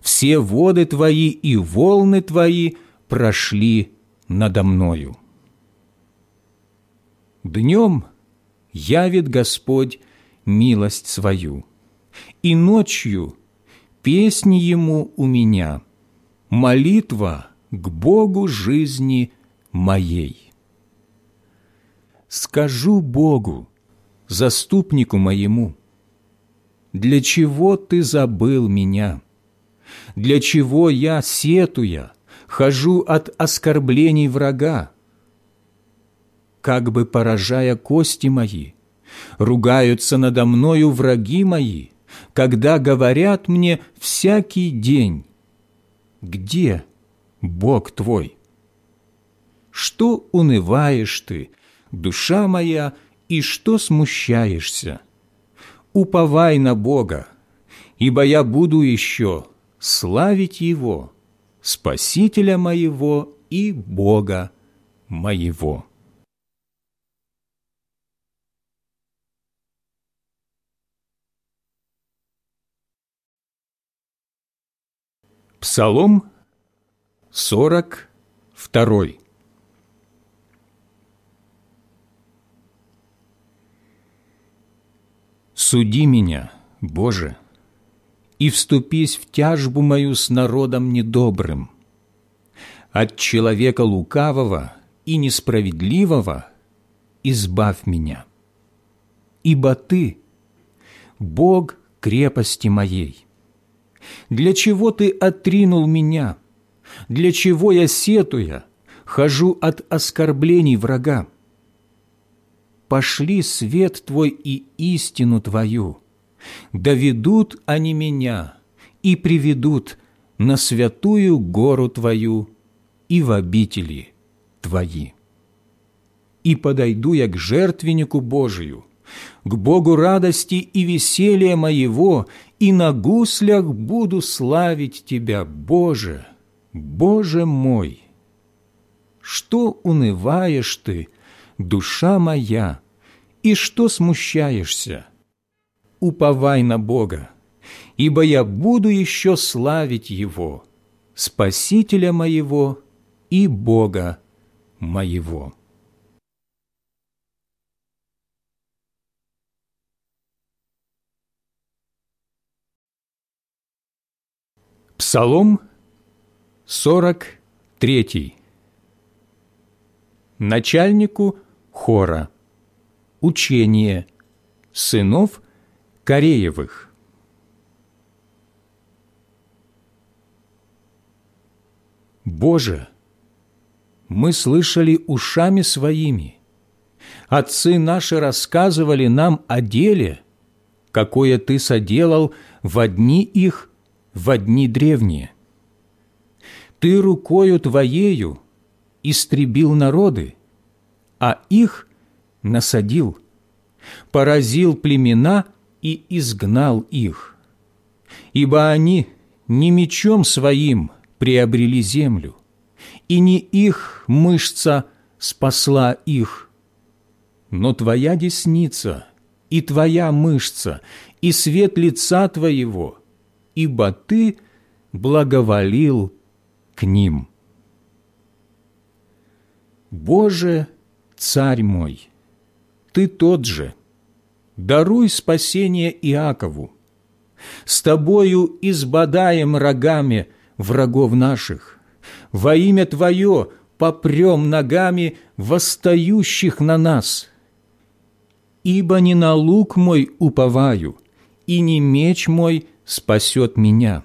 Все воды Твои и волны Твои прошли надо мною. Днем явит Господь милость свою, и ночью песни Ему у меня, молитва к Богу жизни моей. Скажу Богу, заступнику моему, «Для чего ты забыл меня? Для чего я, сетуя, хожу от оскорблений врага? Как бы поражая кости мои, ругаются надо мною враги мои, когда говорят мне всякий день, «Где Бог твой?» Что унываешь ты, душа моя, и что смущаешься? Уповай на Бога, ибо я буду еще славить Его, Спасителя моего и Бога моего». Псалом 42 Суди меня, Боже, и вступись в тяжбу мою с народом недобрым. От человека лукавого и несправедливого избавь меня. ибо Ты – Бог крепости моей. Для чего Ты отринул меня? Для чего я, сетуя, хожу от оскорблений врага? Пошли свет Твой и истину Твою, доведут они меня и приведут на святую гору Твою и в обители Твои. И подойду я к жертвеннику Божию, к Богу радости и веселья моего, и на гуслях буду славить Тебя, Боже, Боже мой. Что унываешь Ты, душа моя, и что смущаешься? Уповай на Бога, ибо я буду еще славить Его, Спасителя моего и Бога моего». Псалом 43. Начальнику хора. Учение сынов Кореевых. Боже, мы слышали ушами своими. Отцы наши рассказывали нам о деле, какое Ты соделал в одни их в дни древние. Ты рукою Твоею истребил народы, а их насадил, поразил племена и изгнал их. Ибо они не мечом своим приобрели землю, и не их мышца спасла их, но Твоя десница и Твоя мышца, и свет лица Твоего – ибо Ты благоволил к ним. Боже, Царь мой, Ты тот же, даруй спасение Иакову. С Тобою избадаем рогами врагов наших. Во имя Твое попрем ногами восстающих на нас. Ибо не на лук мой уповаю, и не меч мой спасет меня,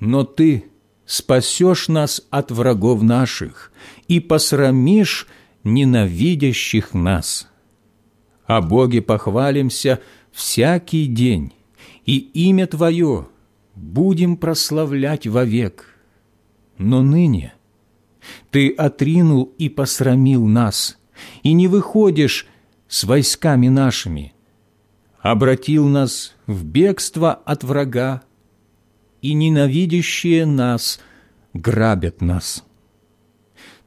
но Ты спасешь нас от врагов наших и посрамишь ненавидящих нас. О Боге похвалимся всякий день, и имя Твое будем прославлять вовек. Но ныне Ты отринул и посрамил нас, и не выходишь с войсками нашими – обратил нас в бегство от врага, и ненавидящие нас грабят нас.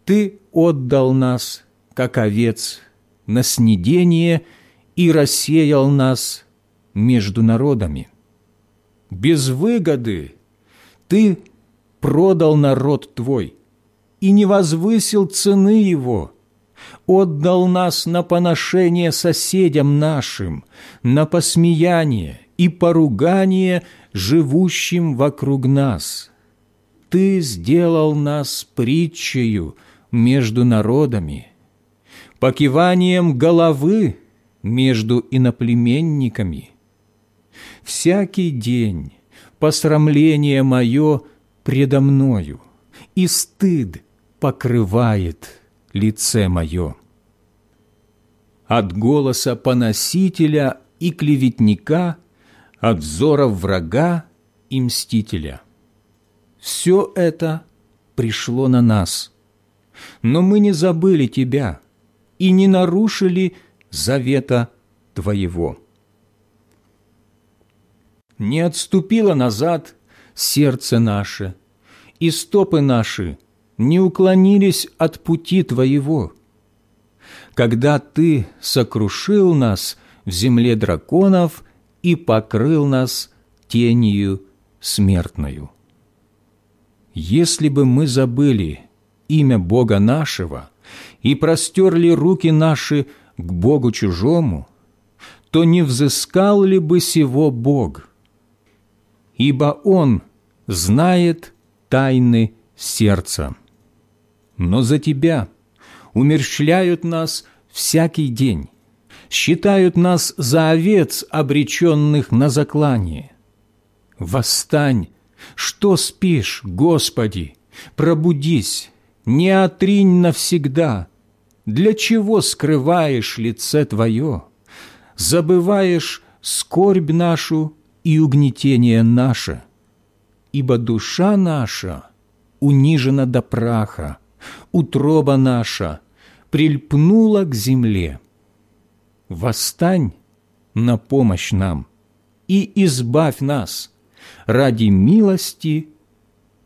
Ты отдал нас, как овец, на снедение и рассеял нас между народами. Без выгоды Ты продал народ Твой и не возвысил цены его – отдал нас на поношение соседям нашим, на посмеяние и поругание живущим вокруг нас. Ты сделал нас притчею между народами, покиванием головы между иноплеменниками. Всякий день посрамление мое предо мною, и стыд покрывает лице мое. От голоса поносителя и клеветника, от взоров врага и мстителя. Все это пришло на нас, но мы не забыли Тебя и не нарушили завета Твоего. Не отступило назад сердце наше, и стопы наши – не уклонились от пути Твоего. Когда Ты сокрушил нас в земле драконов и покрыл нас тенью смертную. Если бы мы забыли имя Бога нашего и простерли руки наши к Богу чужому, то не взыскал ли бы сего Бог? Ибо Он знает тайны сердца но за Тебя умерщвляют нас всякий день, считают нас за овец, обреченных на заклание. Восстань, что спишь, Господи, пробудись, не отринь навсегда. Для чего скрываешь лице Твое? Забываешь скорбь нашу и угнетение наше, ибо душа наша унижена до праха, утроба наша прильпнула к земле. Восстань на помощь нам и избавь нас ради милости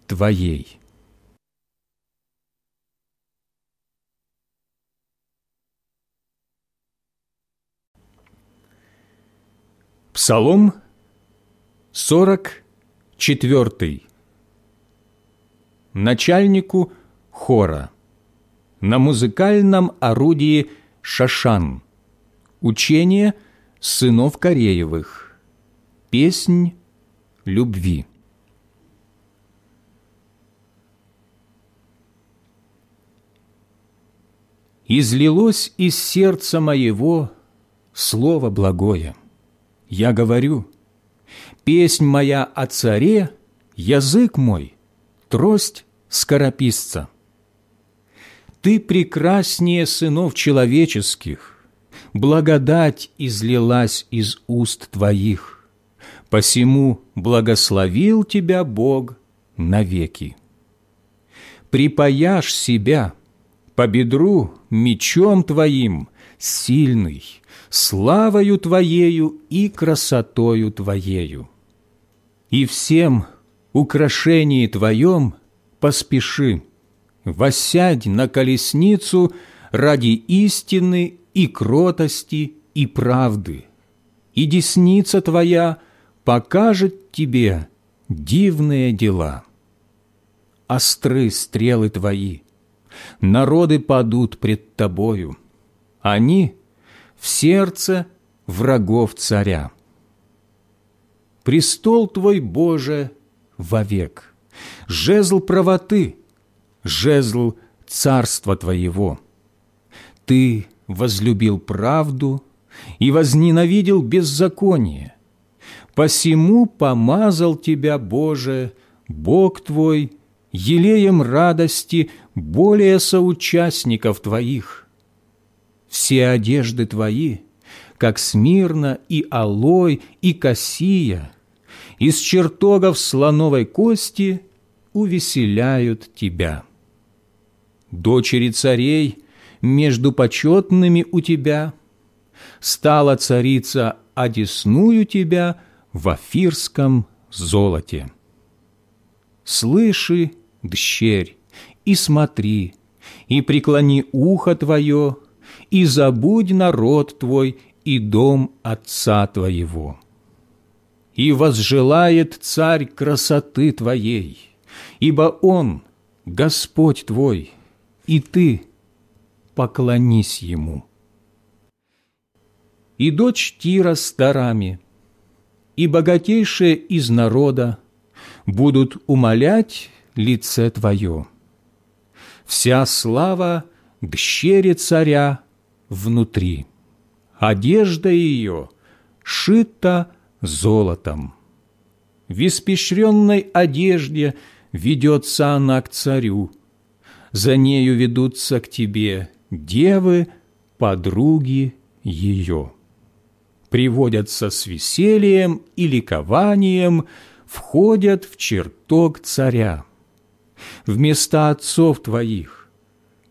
Твоей. Псалом 44. Начальнику хора. На музыкальном орудии «Шашан». Учение сынов Кореевых. Песнь любви. Излилось из сердца моего слово благое. Я говорю, песнь моя о царе, язык мой, трость скорописца. Ты прекраснее сынов человеческих, благодать излилась из уст твоих, посему благословил тебя Бог навеки. Припаяшь себя по бедру мечом твоим, сильный, славою Твоею и красотою Твоею. И всем украшении Твоем поспеши, воссядь на колесницу ради истины и кротости и правды, и десница Твоя покажет Тебе дивные дела. Остры стрелы Твои, народы падут пред Тобою, они в сердце врагов царя. Престол Твой, Боже, вовек, жезл правоты, жезл царства Твоего. Ты возлюбил правду и возненавидел беззаконие. Посему помазал Тебя, Боже, Бог Твой, елеем радости более соучастников Твоих – все одежды твои, как смирно и алой, и косия, из чертогов слоновой кости увеселяют тебя. Дочери царей между почетными у тебя, стала царица одесную тебя в афирском золоте. Слыши, дщерь, и смотри, и преклони ухо твое, и забудь народ твой и дом отца твоего. И возжелает царь красоты твоей, ибо он – Господь твой, и ты поклонись ему. И дочь Тира с дарами, и богатейшие из народа будут умолять лице Твое. Вся слава дщере царя внутри. Одежда ее шита золотом. В испещренной одежде ведется она к царю. За нею ведутся к тебе девы, подруги ее. Приводятся с весельем и ликованием, входят в чертог царя. Вместо отцов твоих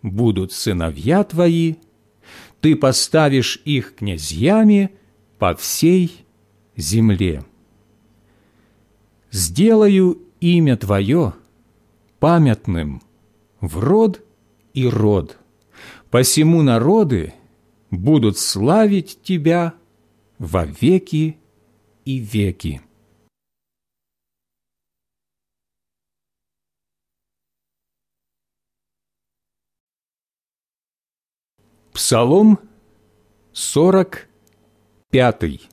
будут сыновья твои – ты поставишь их князьями по всей земле. Сделаю имя Твое памятным в род и род, посему народы будут славить Тебя во веки и веки. Псалом 45.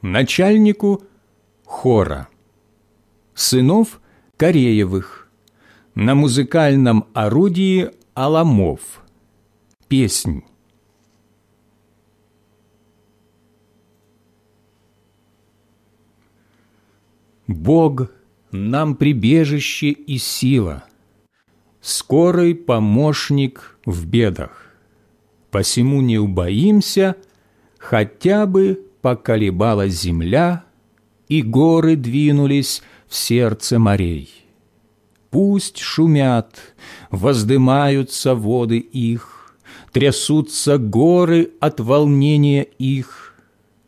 Начальнику хора. Сынов Кореевых. На музыкальном орудии Аламов. Песнь. Бог нам прибежище и сила, Скорый помощник – в бедах. Посему не убоимся, хотя бы поколебалась земля, и горы двинулись в сердце морей. Пусть шумят, воздымаются воды их, трясутся горы от волнения их,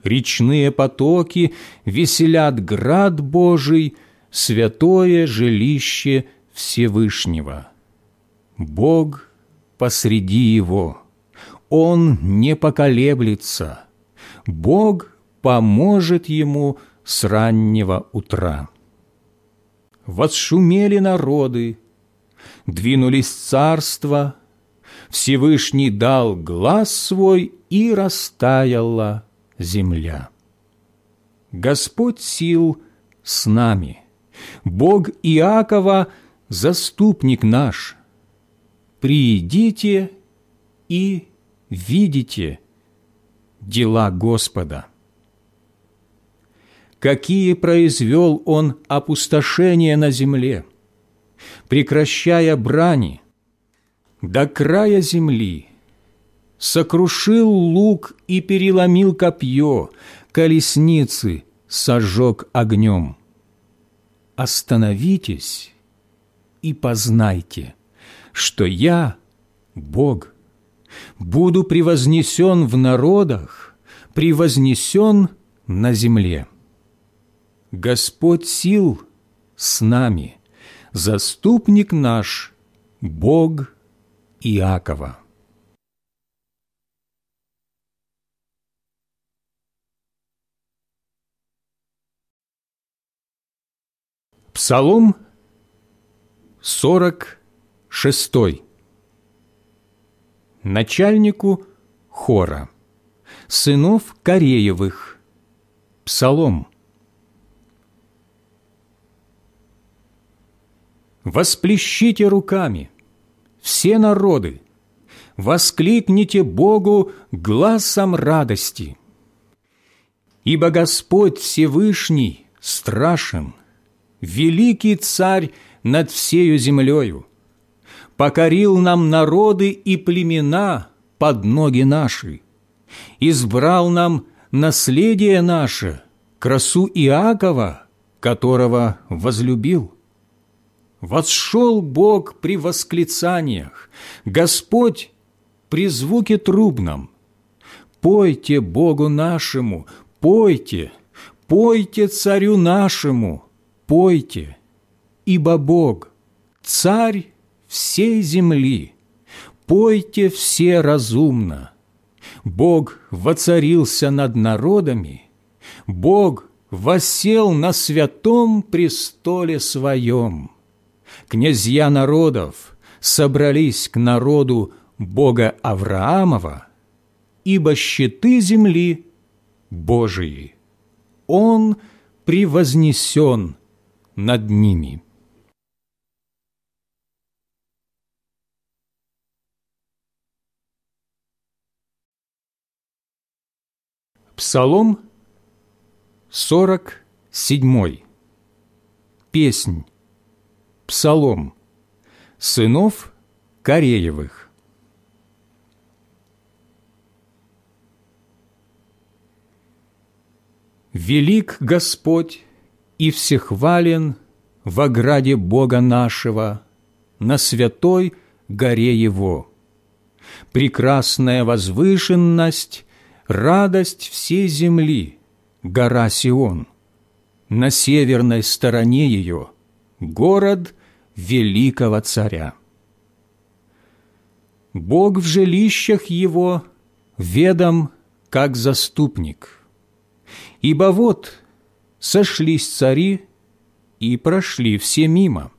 речные потоки веселят град Божий, святое жилище Всевышнего. Бог посреди его, Он не поколеблется, Бог поможет ему с раннего утра. Восшумели народы, двинулись царства, Всевышний дал глаз свой, и растаяла земля. Господь сил с нами, Бог Иакова – заступник наш. Приидите и видите дела Господа. Какие произвел Он опустошения на земле, прекращая брани, до края земли, сокрушил лук и переломил копье, колесницы сожег огнем. Остановитесь и познайте, что я, Бог, буду превознесен в народах, превознесен на земле. Господь сил с нами, заступник наш, Бог Иакова. Псалом 46. Начальнику хора, сынов Кореевых. Псалом. Восплещите руками, все народы, воскликните Богу глазом радости. Ибо Господь Всевышний страшен – великий царь над всею землею, покорил нам народы и племена под ноги наши, избрал нам наследие наше, красу Иакова, которого возлюбил. Восшел Бог при восклицаниях, Господь при звуке трубном. Пойте Богу нашему, пойте, пойте царю нашему, пойте, ибо Бог, Царь всей земли, пойте все разумно. Бог воцарился над народами, Бог восел на святом престоле своем. Князья народов собрались к народу Бога Авраамова, ибо щиты земли Божии. Он превознесен над ними. Псалом 47. Песнь. Псалом. Сынов Кореевых. Велик Господь и всехвален в ограде Бога нашего, на святой горе Его. Прекрасная возвышенность, радость всей земли, гора Сион. На северной стороне ее город великого царя. Бог в жилищах его ведом, как заступник. Ибо вот сошлись цари и прошли все мимо.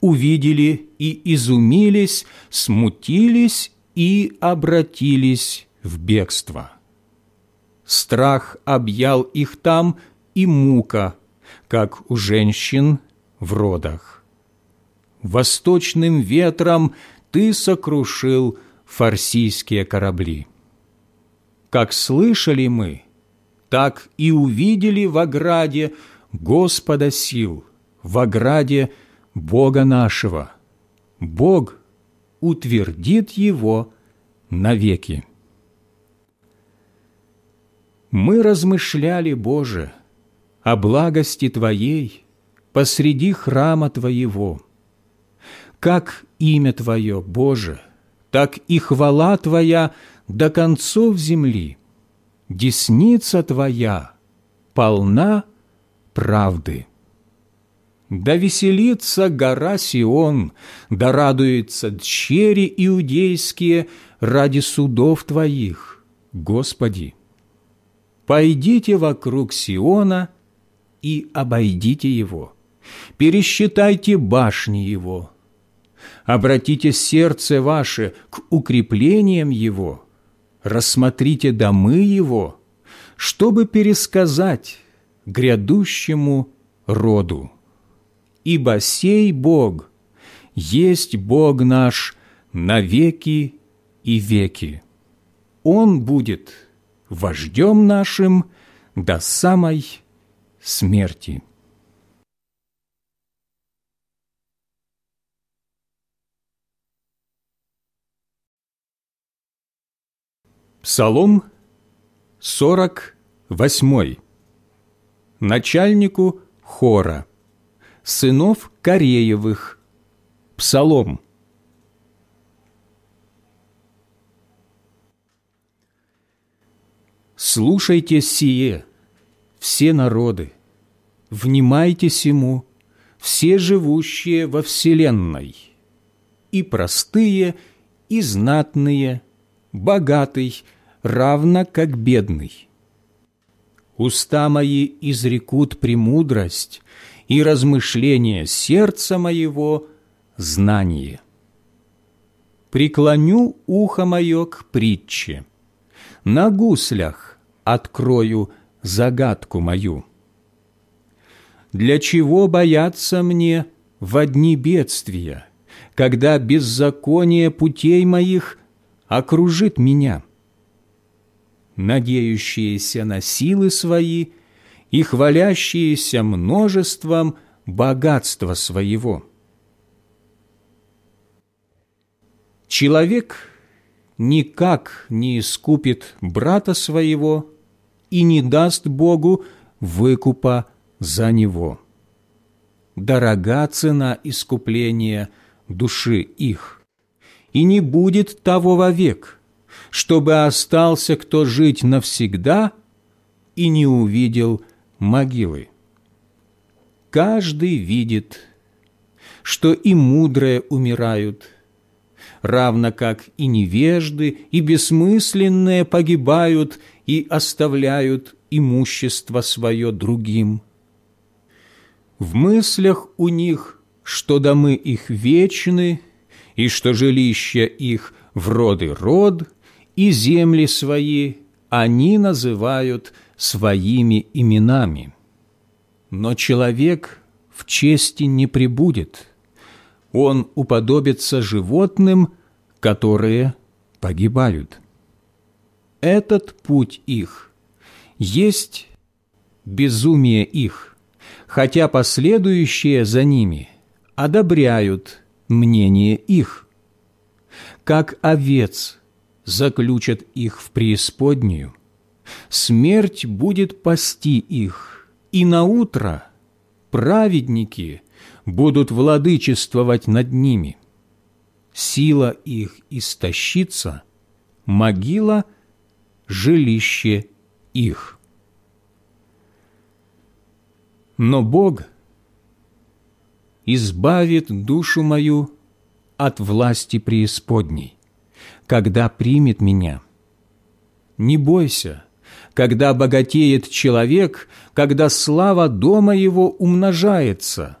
Увидели и изумились, смутились и обратились в бегство. Страх объял их там и мука, как у женщин в родах. Восточным ветром ты сокрушил фарсийские корабли. Как слышали мы, так и увидели в ограде Господа сил в ограде Бога нашего. Бог утвердит его навеки. Мы размышляли, Боже, о благости Твоей посреди храма Твоего. Как имя Твое, Боже, так и хвала Твоя до концов земли. Десница Твоя полна правды. Да веселится гора Сион, да радуется дщери иудейские ради судов Твоих, Господи. Пойдите вокруг Сиона и обойдите его, пересчитайте башни его, обратите сердце ваше к укреплениям его, рассмотрите домы его, чтобы пересказать грядущему роду. Ибо сей Бог есть Бог наш на веки и веки. Он будет вождем нашим до самой смерти. Псалом 48. Начальнику хора, сынов Кореевых. Псалом. Слушайте сие, все народы, внимайте сему, все живущие во вселенной, и простые, и знатные, богатый, равно как бедный. Уста мои изрекут премудрость, и размышления сердца моего – знание. Преклоню ухо мое к притче, на гуслях открою загадку мою. Для чего бояться мне в одни бедствия, когда беззаконие путей моих окружит меня – надеющиеся на силы свои и хвалящиеся множеством богатства своего. Человек никак не искупит брата своего и не даст Богу выкупа за него. Дорога цена искупления души их, и не будет того вовек – чтобы остался кто жить навсегда и не увидел могилы. Каждый видит, что и мудрые умирают, равно как и невежды, и бессмысленные погибают и оставляют имущество свое другим. В мыслях у них, что домы их вечны, и что жилища их в роды род, и земли свои они называют своими именами. Но человек в чести не прибудет, он уподобится животным, которые погибают. Этот путь их есть безумие их, хотя последующие за ними одобряют мнение их. Как овец – заключат их в преисподнюю, смерть будет пасти их, и наутро праведники будут владычествовать над ними. Сила их истощится, могила – жилище их. Но Бог избавит душу мою от власти преисподней когда примет меня. Не бойся, когда богатеет человек, когда слава дома его умножается,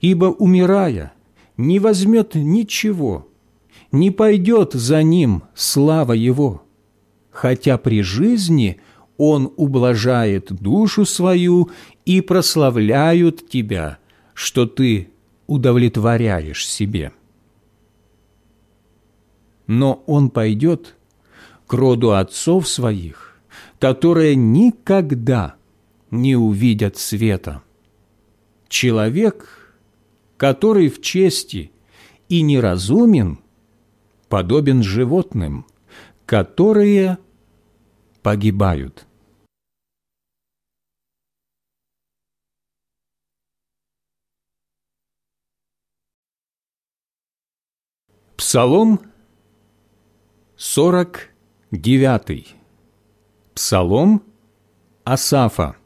ибо, умирая, не возьмет ничего, не пойдет за ним слава его, хотя при жизни он ублажает душу свою и прославляют тебя, что ты удовлетворяешь себе» но он пойдет к роду отцов своих, которые никогда не увидят света, Человек, который в чести и неразумен, подобен животным, которые погибают. Псалом 49. Псалом Асафа.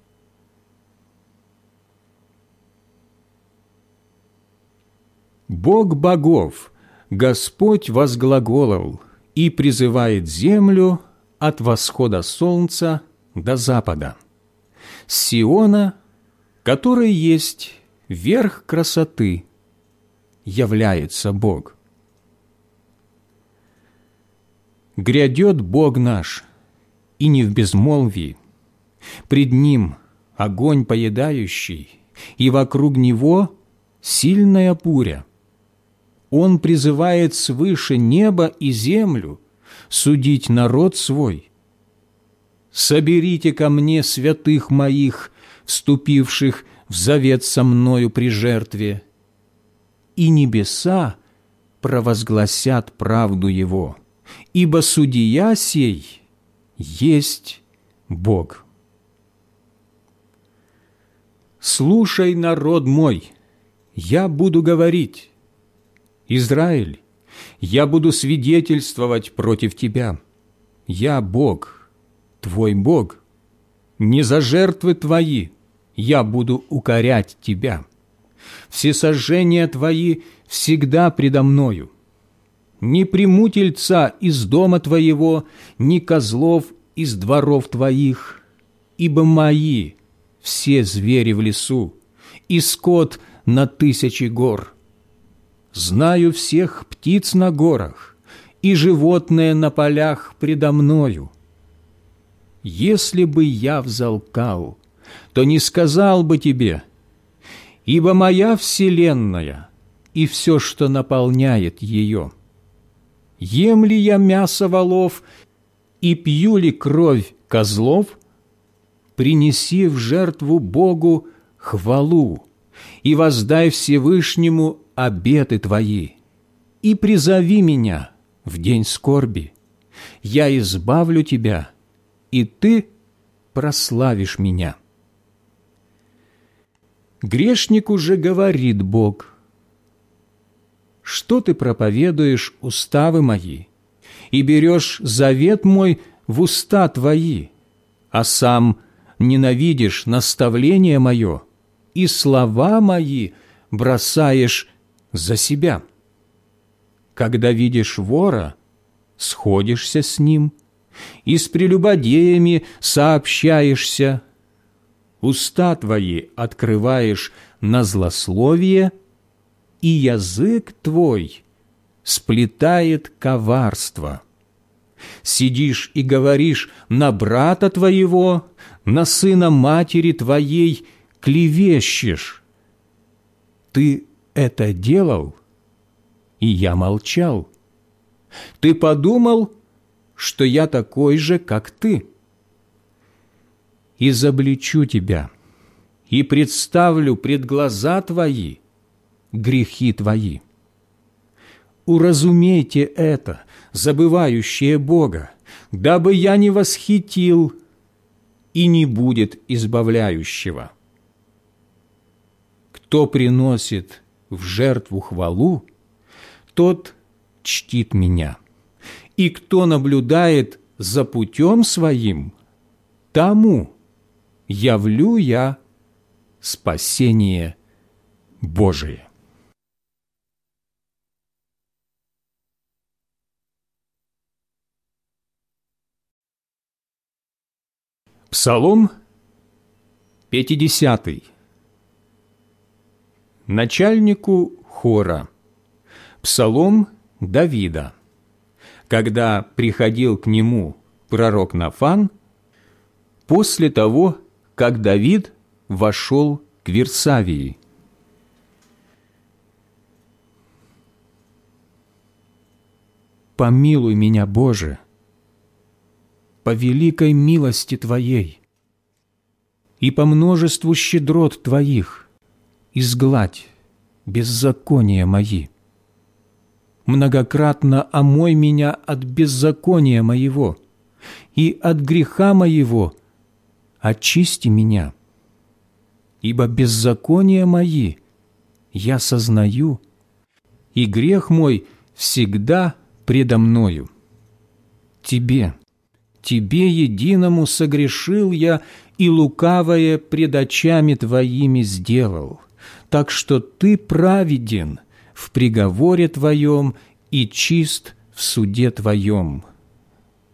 Бог богов, Господь возглаголовал и призывает землю от восхода солнца до запада. Сиона, который есть верх красоты, является Бог. Грядет Бог наш, и не в безмолвии. Пред Ним огонь поедающий, и вокруг Него сильная буря – он призывает свыше небо и землю судить народ свой. «Соберите ко мне святых моих, вступивших в завет со мною при жертве, и небеса провозгласят правду Его, ибо судья сей есть Бог». «Слушай, народ мой, я буду говорить, Израиль, я буду свидетельствовать против тебя. Я Бог, твой Бог. Не за жертвы твои я буду укорять тебя. Все сожжения твои всегда предо мною. Не приму тельца из дома твоего, ни козлов из дворов твоих, ибо мои все звери в лесу, и скот на тысячи гор» знаю всех птиц на горах и животные на полях предо мною. Если бы я взалкал, то не сказал бы тебе, ибо моя вселенная и все, что наполняет ее. Ем ли я мясо волов и пью ли кровь козлов? Принеси в жертву Богу хвалу и воздай Всевышнему обеты Твои, и призови меня в день скорби. Я избавлю Тебя, и Ты прославишь меня. Грешник уже говорит Бог, что ты проповедуешь уставы мои и берешь завет мой в уста твои, а сам ненавидишь наставление мое и слова мои бросаешь за себя. Когда видишь вора, сходишься с ним и с прелюбодеями сообщаешься. Уста твои открываешь на злословие, и язык твой сплетает коварство. Сидишь и говоришь на брата твоего, на сына матери твоей клевещешь. Ты это делал, и я молчал. Ты подумал, что я такой же, как ты. Изобличу тебя и представлю пред глаза твои грехи твои. Уразумейте это, забывающее Бога, дабы я не восхитил и не будет избавляющего. Кто приносит в жертву хвалу, тот чтит меня. И кто наблюдает за путем своим, тому явлю я спасение Божие. Псалом 50 начальнику хора. Псалом Давида. Когда приходил к нему пророк Нафан, после того, как Давид вошел к Версавии. «Помилуй меня, Боже, по великой милости Твоей и по множеству щедрот Твоих, изгладь беззакония мои. Многократно омой меня от беззакония моего, и от греха моего очисти меня. Ибо беззакония мои я сознаю, и грех мой всегда предо мною. Тебе, Тебе единому согрешил я, и лукавое пред очами Твоими сделал, так что Ты праведен в приговоре Твоем и чист в суде Твоем.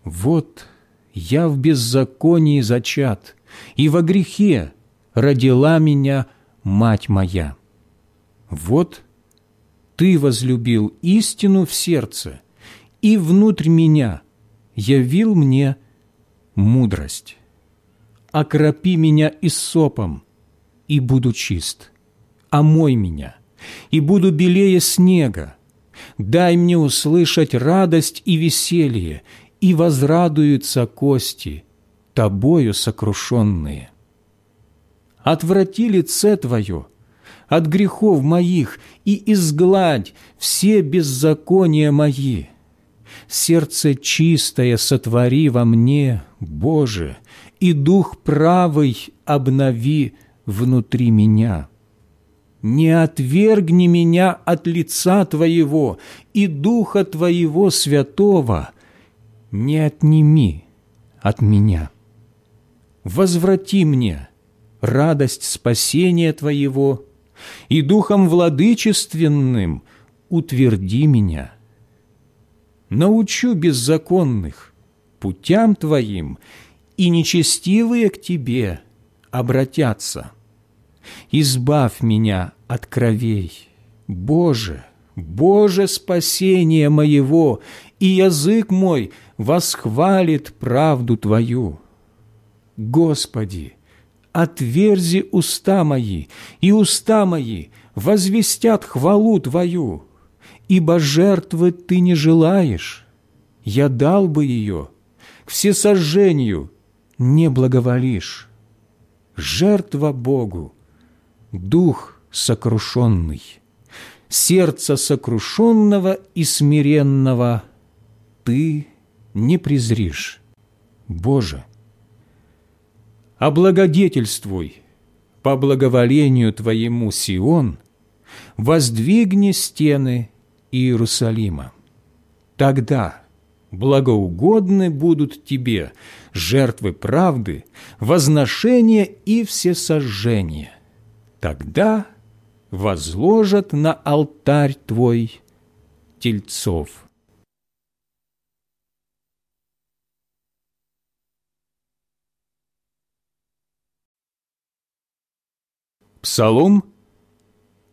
Вот я в беззаконии зачат, и во грехе родила меня мать моя. Вот Ты возлюбил истину в сердце, и внутрь меня явил мне мудрость. Окропи меня исопом, и буду чист. Омой меня, и буду белее снега. Дай мне услышать радость и веселье, и возрадуются кости, тобою сокрушенные. Отврати лице Твое от грехов моих и изгладь все беззакония мои. Сердце чистое сотвори во мне, Боже, и дух правый обнови внутри меня. Не отвергни меня от лица Твоего и Духа Твоего Святого не отними от меня. Возврати мне радость спасения Твоего и Духом Владычественным утверди меня. Научу беззаконных путям Твоим, и нечестивые к Тебе обратятся. Избавь меня от кровей, Боже, Боже спасение моего, и язык мой восхвалит правду Твою. Господи, отверзи уста мои, и уста мои возвестят хвалу Твою, ибо жертвы Ты не желаешь. Я дал бы ее, к всесожжению не благоволишь. Жертва Богу, дух сокрушенный, сердце сокрушенного и смиренного Ты не презришь, Боже облагодетельствуй по благоволению Твоему Сион, воздвигни стены Иерусалима. Тогда благоугодны будут Тебе жертвы правды, возношения и всесожжения. Тогда возложат на алтарь Твой тельцов – Псалом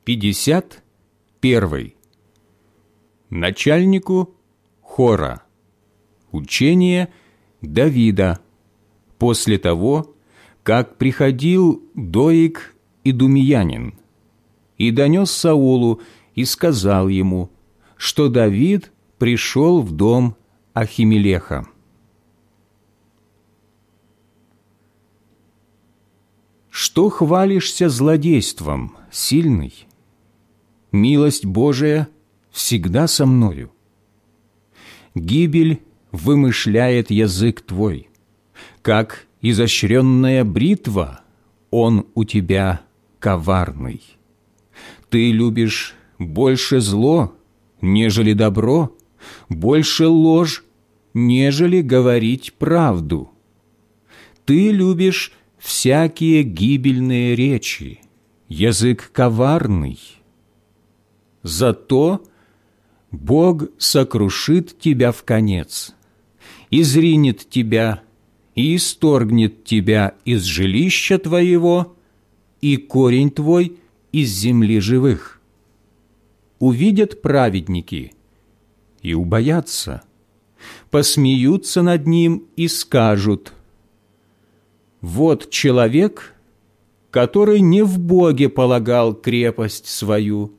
51. Начальнику хора. Учение Давида после того, как приходил Доик и Думиянин, и донес Саулу и сказал ему, что Давид пришел в дом Ахимелеха. Что хвалишься злодейством, сильный? Милость Божия всегда со мною. Гибель вымышляет язык твой, как изощренная бритва, он у тебя коварный. Ты любишь больше зло, нежели добро, больше ложь, нежели говорить правду. Ты любишь всякие гибельные речи, язык коварный. Зато Бог сокрушит тебя в конец, изринет тебя и исторгнет тебя из жилища твоего, и корень твой из земли живых. Увидят праведники и убоятся, посмеются над ним и скажут – вот человек, который не в Боге полагал крепость свою,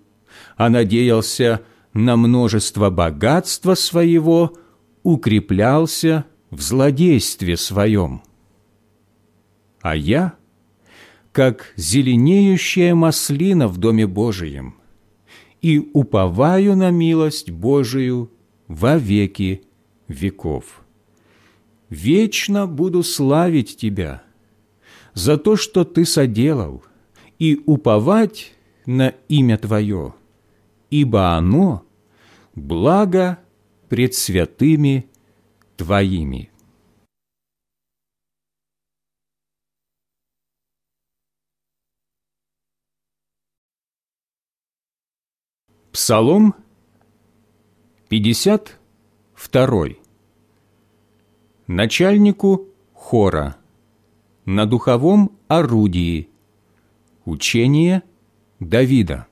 а надеялся на множество богатства своего, укреплялся в злодействе своем. А я, как зеленеющая маслина в Доме Божием, и уповаю на милость Божию во веки веков. Вечно буду славить Тебя за то, что Ты соделал, и уповать на имя Твое, ибо оно – благо пред святыми Твоими. Псалом 52. Начальнику хора на духовом орудии. Учение Давида.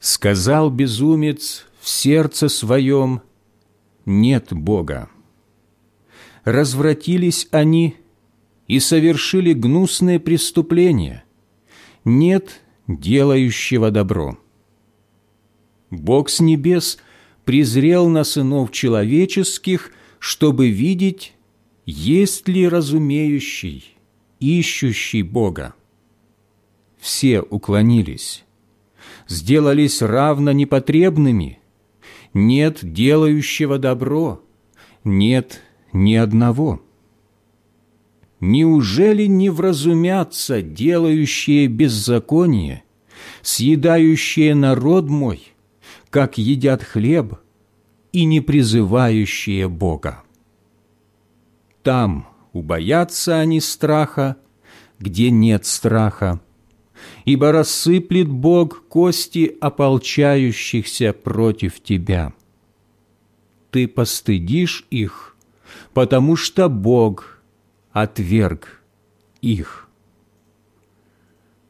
Сказал безумец в сердце своем, нет Бога. Развратились они и совершили гнусные преступления. Нет делающего добро. Бог с небес презрел на сынов человеческих, чтобы видеть, есть ли разумеющий, ищущий Бога. Все уклонились, сделались равно непотребными, нет делающего добро, нет ни одного. Неужели не вразумятся делающие беззаконие, съедающие народ мой, как едят хлеб, и не призывающие Бога? Там убоятся они страха, где нет страха, ибо рассыплет Бог кости ополчающихся против тебя. Ты постыдишь их, потому что Бог – отверг их.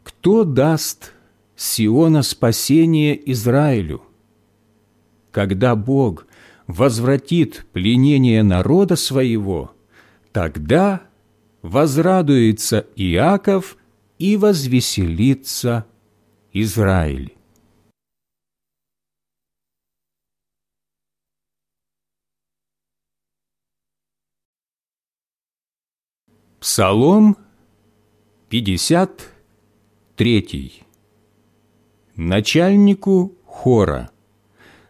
Кто даст Сиона спасение Израилю? Когда Бог возвратит пленение народа своего, тогда возрадуется Иаков и возвеселится Израиль. Псалом 53. Начальнику хора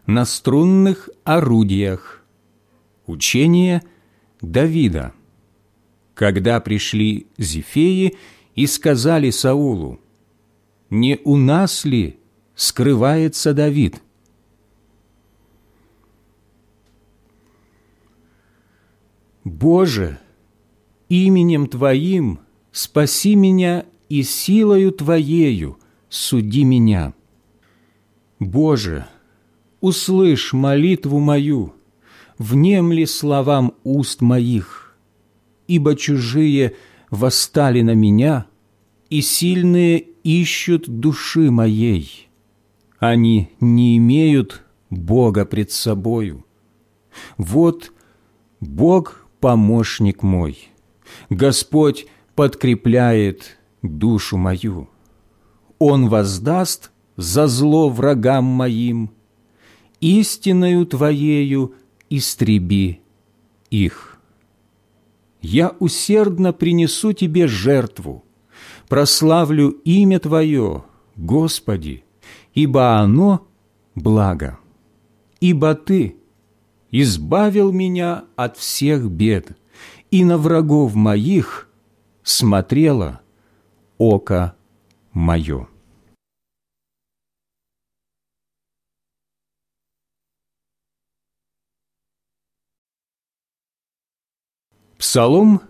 на струнных орудиях. Учение Давида. Когда пришли Зефеи и сказали Саулу, «Не у нас ли скрывается Давид?» «Боже!» Именем Твоим спаси меня и силою Твоею суди меня. Боже, услышь молитву мою, внемли словам уст моих, ибо чужие восстали на меня, и сильные ищут души моей. Они не имеют Бога пред собою. Вот Бог – помощник мой». Господь подкрепляет душу мою. Он воздаст за зло врагам моим, истиною Твоею истреби их. Я усердно принесу Тебе жертву, прославлю имя Твое, Господи, ибо оно благо, ибо Ты избавил меня от всех бед, и на врагов моих смотрело око мое». Псалом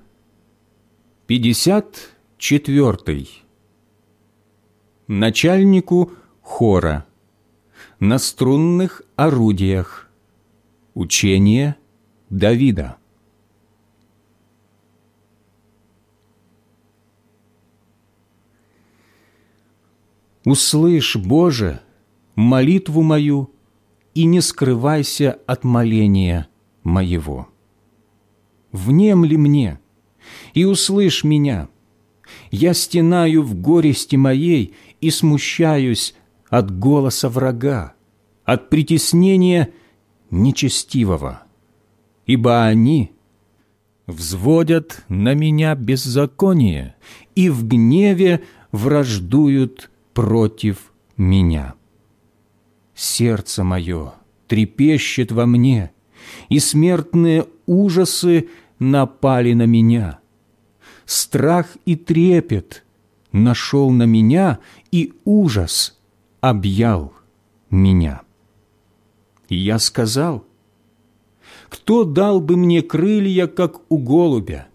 54. Начальнику хора на струнных орудиях. Учение Давида. Услышь, Боже, молитву мою и не скрывайся от моления моего. Внемли мне и услышь меня. Я стенаю в горести моей и смущаюсь от голоса врага, от притеснения нечестивого, ибо они взводят на меня беззаконие и в гневе враждуют против меня. Сердце мое трепещет во мне, и смертные ужасы напали на меня. Страх и трепет нашел на меня, и ужас объял меня. И я сказал, кто дал бы мне крылья, как у голубя?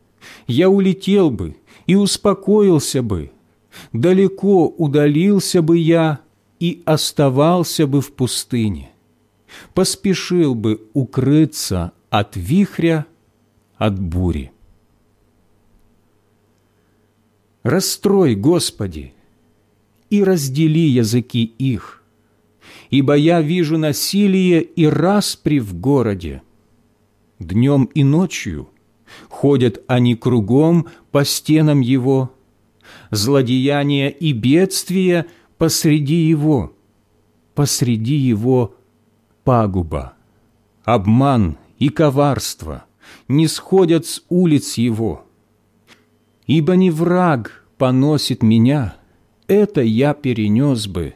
Я улетел бы и успокоился бы, далеко удалился бы я и оставался бы в пустыне, поспешил бы укрыться от вихря, от бури. Расстрой, Господи, и раздели языки их, ибо я вижу насилие и распри в городе. Днем и ночью ходят они кругом по стенам его, злодеяния и бедствия посреди его, посреди его пагуба, обман и коварство не сходят с улиц его. Ибо не враг поносит меня, это я перенес бы.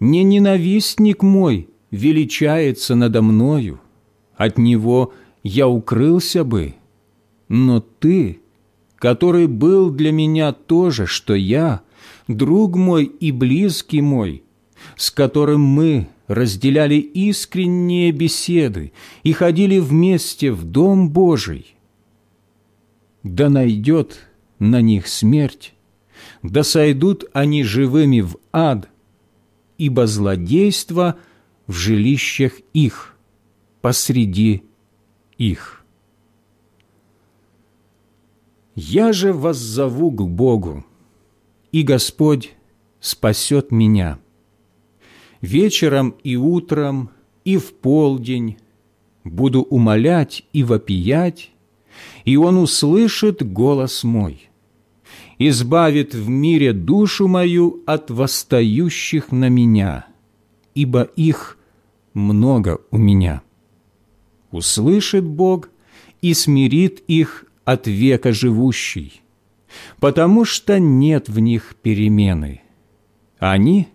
Не ненавистник мой величается надо мною, от него я укрылся бы, но ты, который был для меня то же, что я, друг мой и близкий мой, с которым мы разделяли искренние беседы и ходили вместе в Дом Божий. Да найдет на них смерть, да сойдут они живыми в ад, ибо злодейство в жилищах их, посреди их. Я же воззову к Богу, и Господь спасет меня. Вечером и утром, и в полдень буду умолять и вопиять, и Он услышит голос мой, избавит в мире душу мою от восстающих на меня, ибо их много у меня. Услышит Бог и смирит их от века живущий, потому что нет в них перемены. Они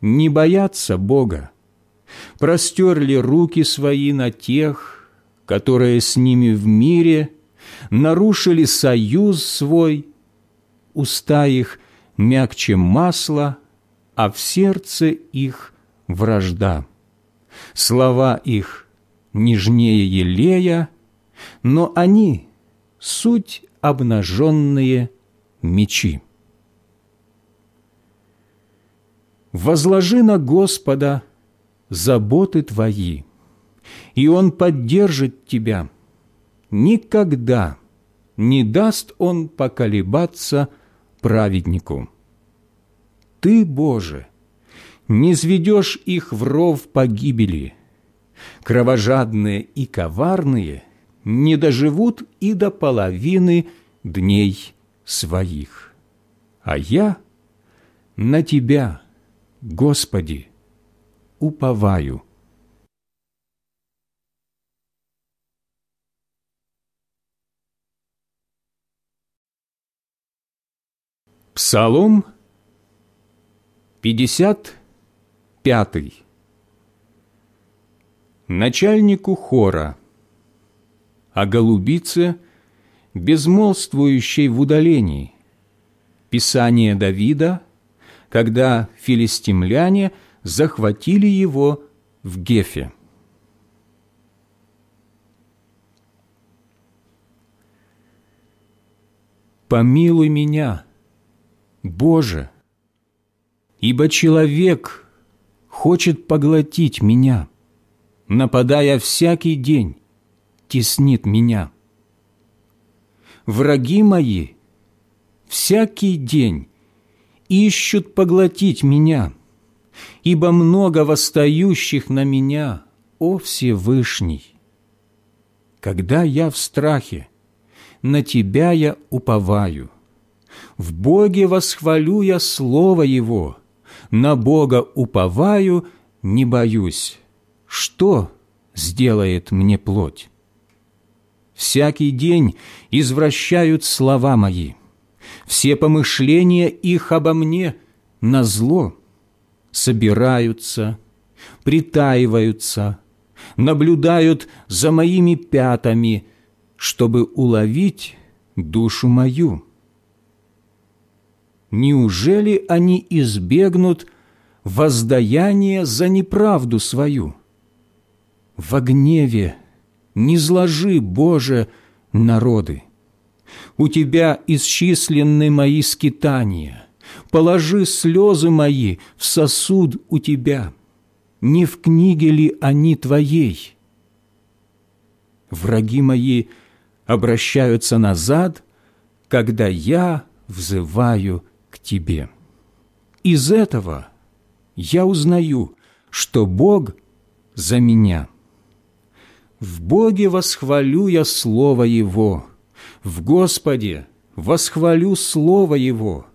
не боятся Бога, простерли руки свои на тех, которые с ними в мире, нарушили союз свой, уста их мягче масла, а в сердце их вражда. Слова их нежнее елея, но они суть обнаженные мечи. Возложи на Господа заботы твои, и Он поддержит тебя. Никогда не даст Он поколебаться праведнику. Ты, Боже, не сведешь их в ров погибели. Кровожадные и коварные – не доживут и до половины дней своих. А я на Тебя, Господи, уповаю. Псалом 55 Начальнику хора – о голубице, безмолвствующей в удалении, Писание Давида, когда филистимляне захватили его в Гефе. «Помилуй меня, Боже, ибо человек хочет поглотить меня, нападая всякий день, теснит меня. Враги мои всякий день ищут поглотить меня, ибо много восстающих на меня, о Всевышний. Когда я в страхе, на Тебя я уповаю. В Боге восхвалю я Слово Его, на Бога уповаю, не боюсь. Что сделает мне плоть? Всякий день извращают слова мои. Все помышления их обо мне на зло собираются, притаиваются, наблюдают за моими пятами, чтобы уловить душу мою. Неужели они избегнут воздаяния за неправду свою? Во гневе не зложи, Боже, народы. У Тебя исчислены мои скитания. Положи слезы мои в сосуд у Тебя. Не в книге ли они Твоей? Враги мои обращаются назад, когда я взываю к Тебе. Из этого я узнаю, что Бог за меня. В Боге восхвалю я Слово Его, в Господе восхвалю Слово Его.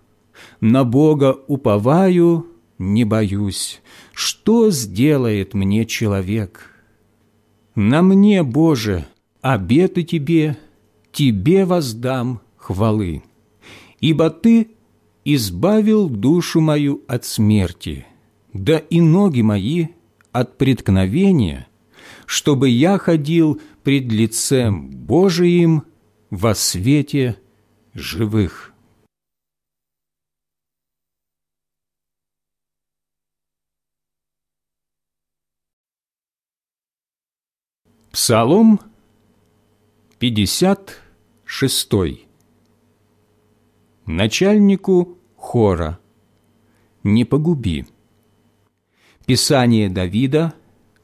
На Бога уповаю, не боюсь, что сделает мне человек. На мне, Боже, обеты Тебе, Тебе воздам хвалы, ибо Ты избавил душу мою от смерти, да и ноги мои от преткновения, чтобы я ходил пред лицем Божиим во свете живых. Псалом 56 Начальнику хора «Не погуби» Писание Давида,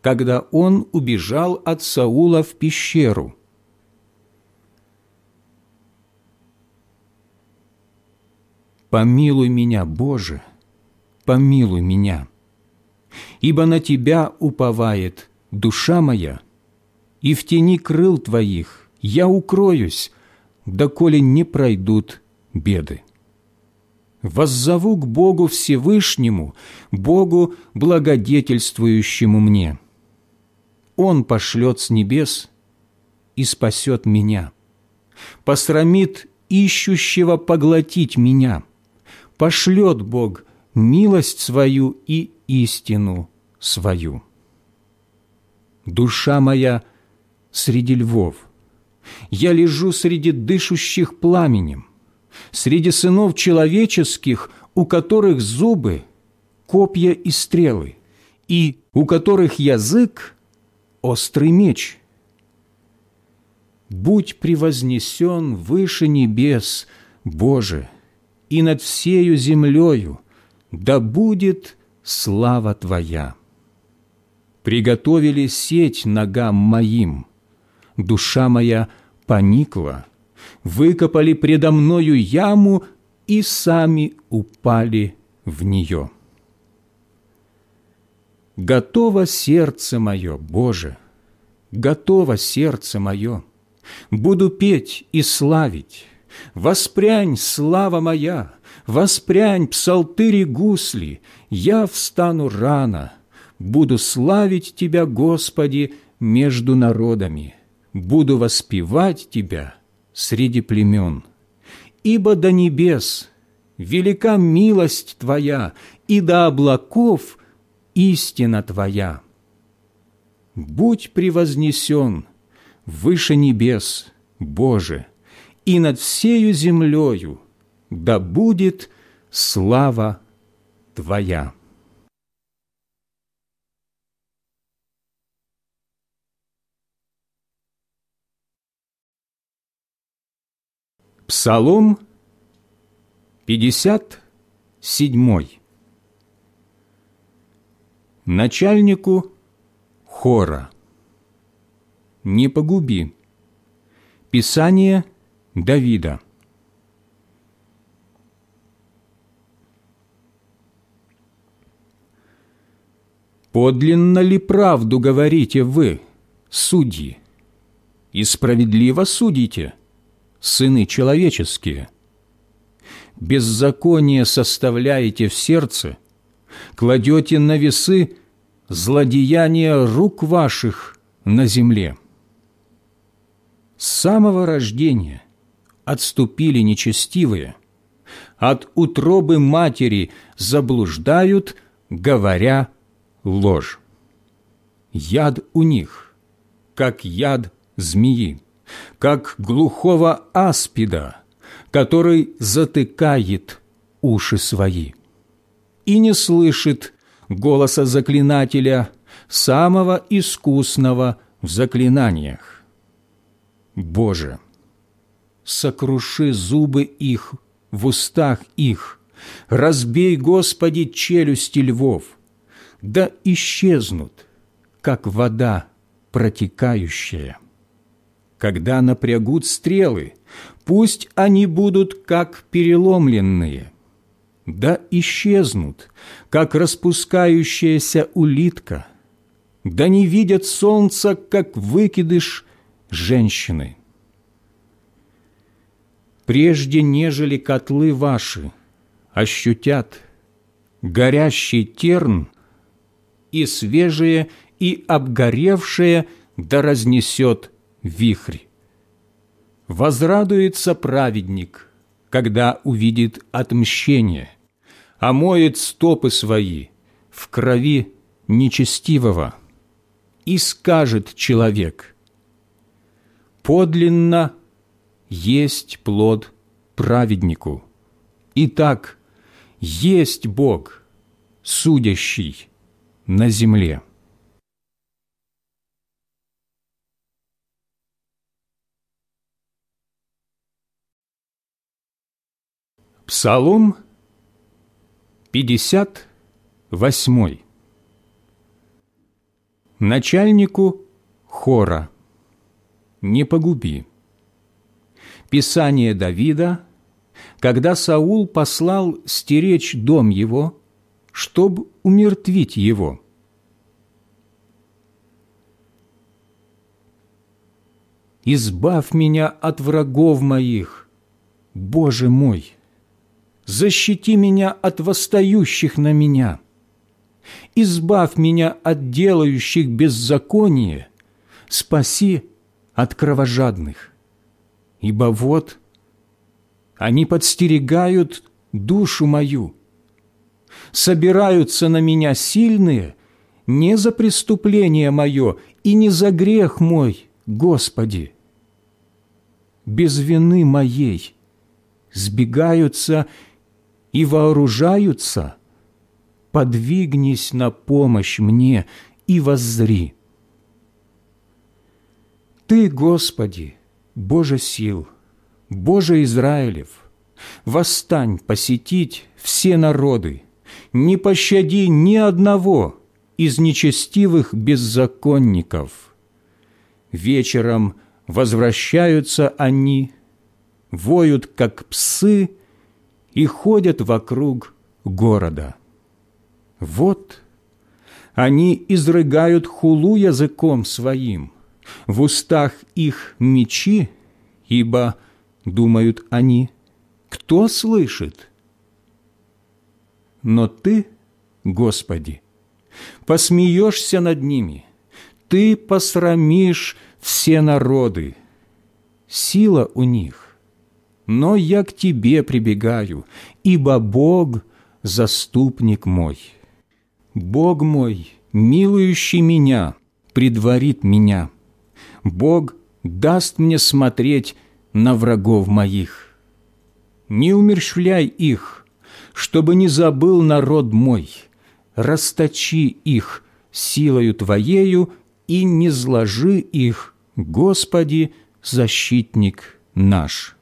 когда он убежал от Саула в пещеру. «Помилуй меня, Боже, помилуй меня, ибо на Тебя уповает душа моя, и в тени крыл Твоих я укроюсь, доколе не пройдут беды. Воззову к Богу Всевышнему, Богу, благодетельствующему мне. Он пошлет с небес и спасет меня, посрамит ищущего поглотить меня – пошлет Бог милость свою и истину свою. Душа моя среди львов, я лежу среди дышущих пламенем, среди сынов человеческих, у которых зубы – копья и стрелы, и у которых язык – острый меч. Будь превознесен выше небес, Боже – и над всею землею, да будет слава Твоя. Приготовили сеть ногам моим, душа моя поникла, выкопали предо мною яму и сами упали в нее. Готово сердце мое, Боже, готово сердце мое, буду петь и славить, Воспрянь, слава моя, воспрянь, псалтыри гусли, я встану рано, буду славить Тебя, Господи, между народами, буду воспевать Тебя среди племен. Ибо до небес велика милость Твоя, и до облаков истина Твоя. Будь превознесен выше небес, Боже, и над всею землею да будет слава Твоя. Псалом 57 Начальнику хора Не погуби Писание – Давида. Подлинно ли правду говорите вы, судьи, и справедливо судите, сыны человеческие? Беззаконие составляете в сердце, кладете на весы злодеяния рук ваших на земле. с самого рождения отступили нечестивые, от утробы матери заблуждают, говоря ложь. Яд у них, как яд змеи, как глухого аспида, который затыкает уши свои и не слышит голоса заклинателя, самого искусного в заклинаниях. Боже, сокруши зубы их в устах их, разбей, Господи, челюсти львов, да исчезнут, как вода протекающая. Когда напрягут стрелы, пусть они будут как переломленные, да исчезнут, как распускающаяся улитка, да не видят солнца, как выкидыш женщины. Прежде нежели котлы ваши ощутят горящий терн и свежее, и обгоревшее да разнесет вихрь. Возрадуется праведник, когда увидит отмщение, омоет стопы свои в крови нечестивого, и скажет человек, «Подлинно есть плод праведнику, итак, есть Бог, судящий на земле». Псалом 58 Начальнику хора «Не погуби». Писание Давида, когда Саул послал стеречь дом его, чтобы умертвить его. «Избавь меня от врагов моих, Боже мой!» Защити меня от восстающих на меня. Избавь меня от делающих беззаконие, спаси от кровожадных. Ибо вот они подстерегают душу мою, собираются на меня сильные не за преступление мое и не за грех мой, Господи. Без вины моей сбегаются и вооружаются, подвигнись на помощь мне и воззри. Ты, Господи, Боже сил, Боже Израилев, восстань посетить все народы, не пощади ни одного из нечестивых беззаконников. Вечером возвращаются они, воют, как псы, и ходят вокруг города. Вот они изрыгают хулу языком своим, в устах их мечи, ибо, думают они, кто слышит? Но Ты, Господи, посмеешься над ними, Ты посрамишь все народы. Сила у них, но я к Тебе прибегаю, ибо Бог – заступник мой. Бог мой, милующий меня, предварит меня. Бог даст мне смотреть на врагов моих. Не умерщвляй их, чтобы не забыл народ мой. Расточи их силою Твоею и не зложи их, Господи, защитник наш»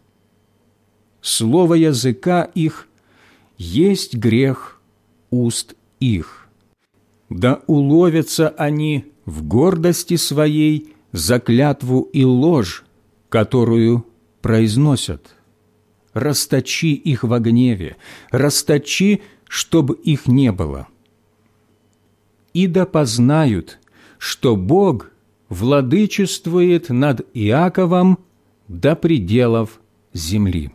слово языка их есть грех уст их. Да уловятся они в гордости своей за клятву и ложь, которую произносят. Расточи их во гневе, расточи, чтобы их не было. И да познают, что Бог владычествует над Иаковом до пределов земли.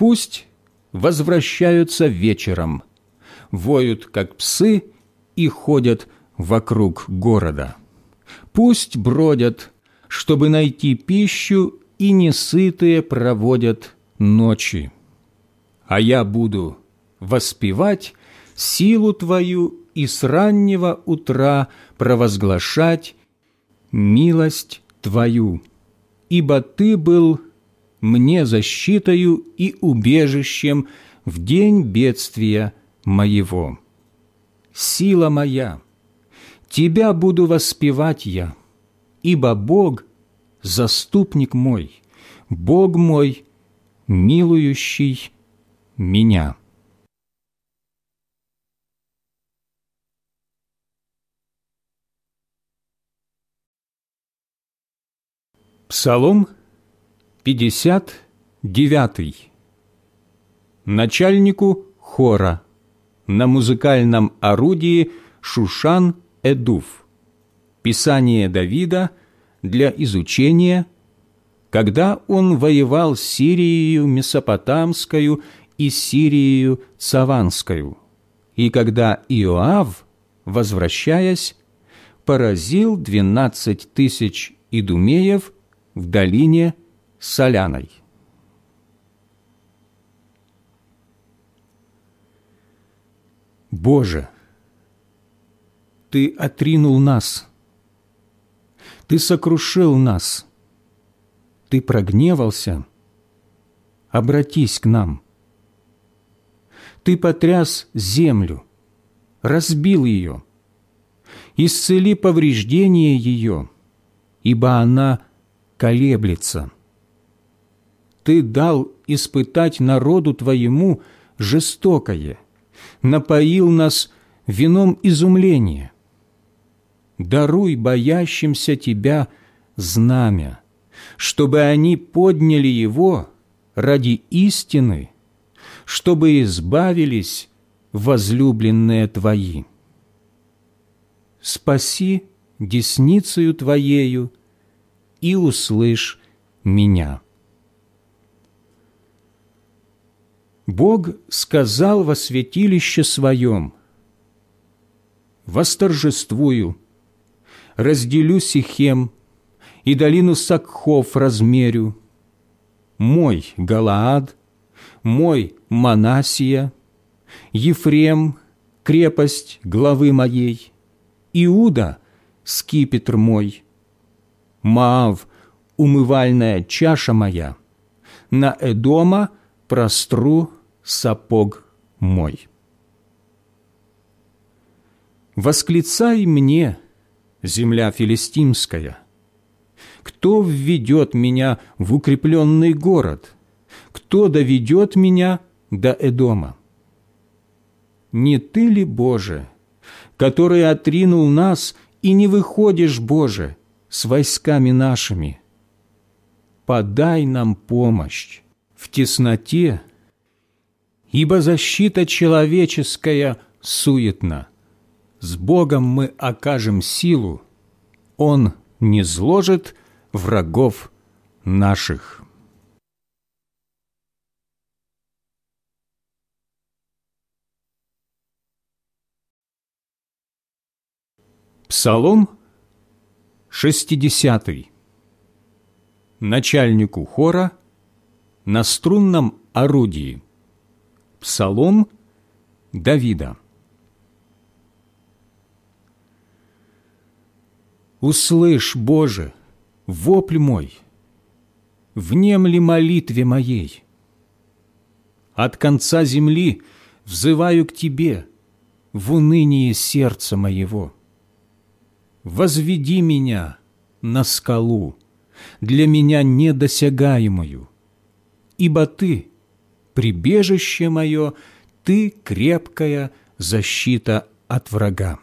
Пусть возвращаются вечером, воют, как псы, и ходят вокруг города. Пусть бродят чтобы найти пищу, и несытые проводят ночи. А я буду воспевать силу Твою и с раннего утра провозглашать милость Твою, ибо Ты был мне защитою и убежищем в день бедствия моего. Сила моя, Тебя буду воспевать я, ибо Бог – заступник мой, Бог мой, милующий меня». Псалом 59. Начальнику хора на музыкальном орудии Шушан Эдуф. Писание Давида для изучения, когда он воевал с Сирией Месопотамскую и Сирией Цаванскую, и когда Иоав, возвращаясь, поразил двенадцать тысяч идумеев в долине Соляной. Боже, Ты отринул нас, Ты сокрушил нас, Ты прогневался, обратись к нам. Ты потряс землю, разбил ее, исцели повреждение ее, ибо она колеблется. Ты дал испытать народу Твоему жестокое, напоил нас вином изумления. Даруй боящимся Тебя знамя, чтобы они подняли его ради истины, чтобы избавились возлюбленные Твои. Спаси десницею Твоею и услышь меня». Бог сказал во святилище своем, «Восторжествую, разделю Сихем и долину Сакхов размерю, мой Галаад, мой Манасия, Ефрем, крепость главы моей, Иуда, скипетр мой, Маав, умывальная чаша моя, на Эдома простру сапог мой. Восклицай мне, земля филистимская, кто введет меня в укрепленный город, кто доведет меня до Эдома? Не ты ли, Боже, который отринул нас, и не выходишь, Боже, с войсками нашими? Подай нам помощь в тесноте ибо защита человеческая суетна. С Богом мы окажем силу, Он не зложит врагов наших». Псалом 60. Начальнику хора на струнном орудии. Псалом Давида. Услышь, Боже, вопль мой, внемли молитве моей. От конца земли взываю к Тебе в унынии сердца моего. Возведи меня на скалу, для меня недосягаемую, ибо Ты прибежище мое, Ты крепкая защита от врага.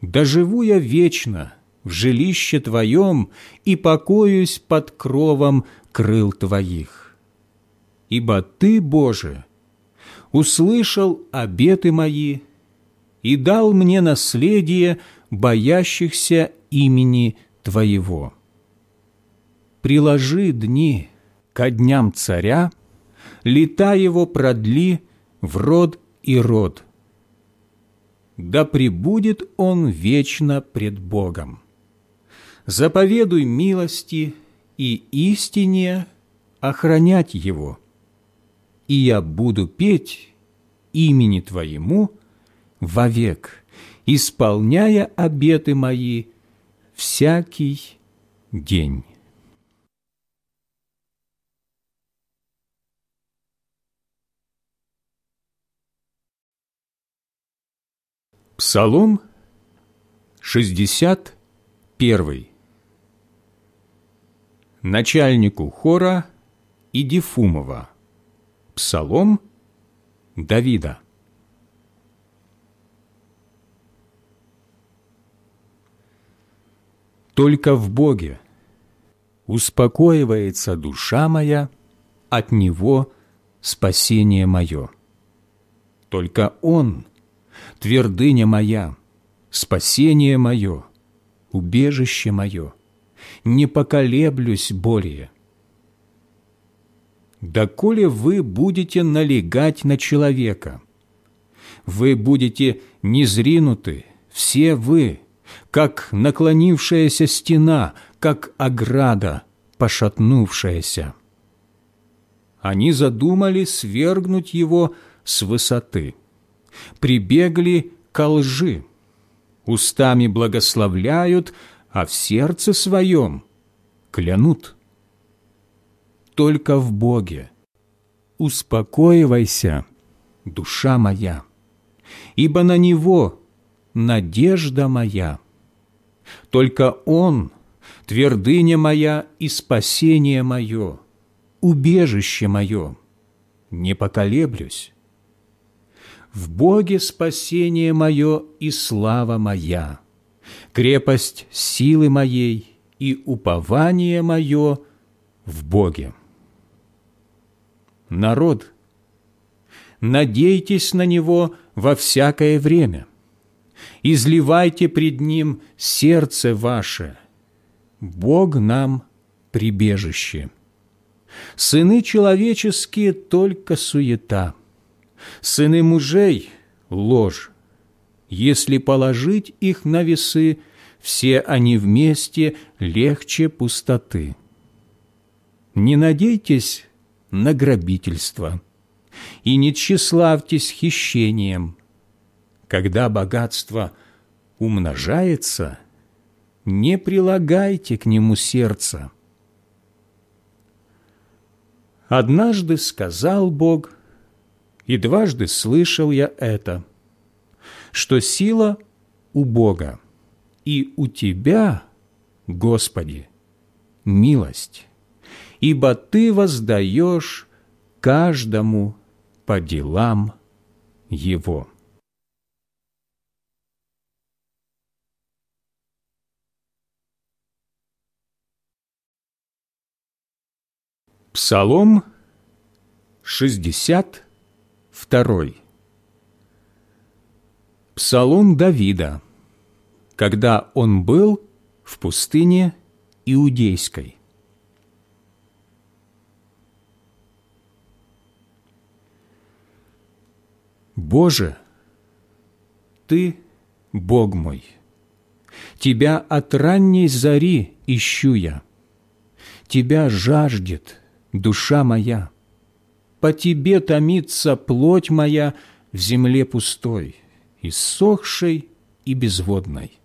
Да живу я вечно в жилище Твоем и покоюсь под кровом крыл Твоих. Ибо Ты, Боже, услышал обеты мои и дал мне наследие боящихся имени Твоего. Приложи дни ко дням царя, лета его продли в род и род. Да пребудет он вечно пред Богом. заповедуй милости и истине охранять его, и я буду петь имени Твоему вовек, исполняя обеты мои всякий день». Псалом 61 Начальнику хора Идифумова. Псалом Давида. Только в Боге успокоивается душа моя, от Него спасение мое. Только Он – твердыня моя, спасение мое, убежище мое, не поколеблюсь более. Доколе вы будете налегать на человека, вы будете незринуты, все вы, как наклонившаяся стена, как ограда, пошатнувшаяся. Они задумали свергнуть его с высоты прибегли ко лжи, устами благословляют, а в сердце своем клянут. Только в Боге успокоивайся, душа моя, ибо на Него надежда моя. Только Он – твердыня моя и спасение мое, убежище мое, не поколеблюсь в Боге спасение мое и слава моя, крепость силы моей и упование мое в Боге. Народ, надейтесь на Него во всякое время, изливайте пред Ним сердце ваше, Бог нам прибежище. Сыны человеческие только суета – Сыны мужей – ложь. Если положить их на весы, все они вместе легче пустоты. Не надейтесь на грабительство и не тщеславьтесь хищением. Когда богатство умножается, не прилагайте к нему сердца. Однажды сказал Бог – и дважды слышал я это, что сила у Бога, и у Тебя, Господи, милость, ибо Ты воздаешь каждому по делам его». Псалом 60 Второй. Псалом Давида, когда он был в пустыне Иудейской. Боже, Ты – Бог мой, Тебя от ранней зари ищу я, Тебя жаждет душа моя – по Тебе томится плоть моя в земле пустой, иссохшей и безводной.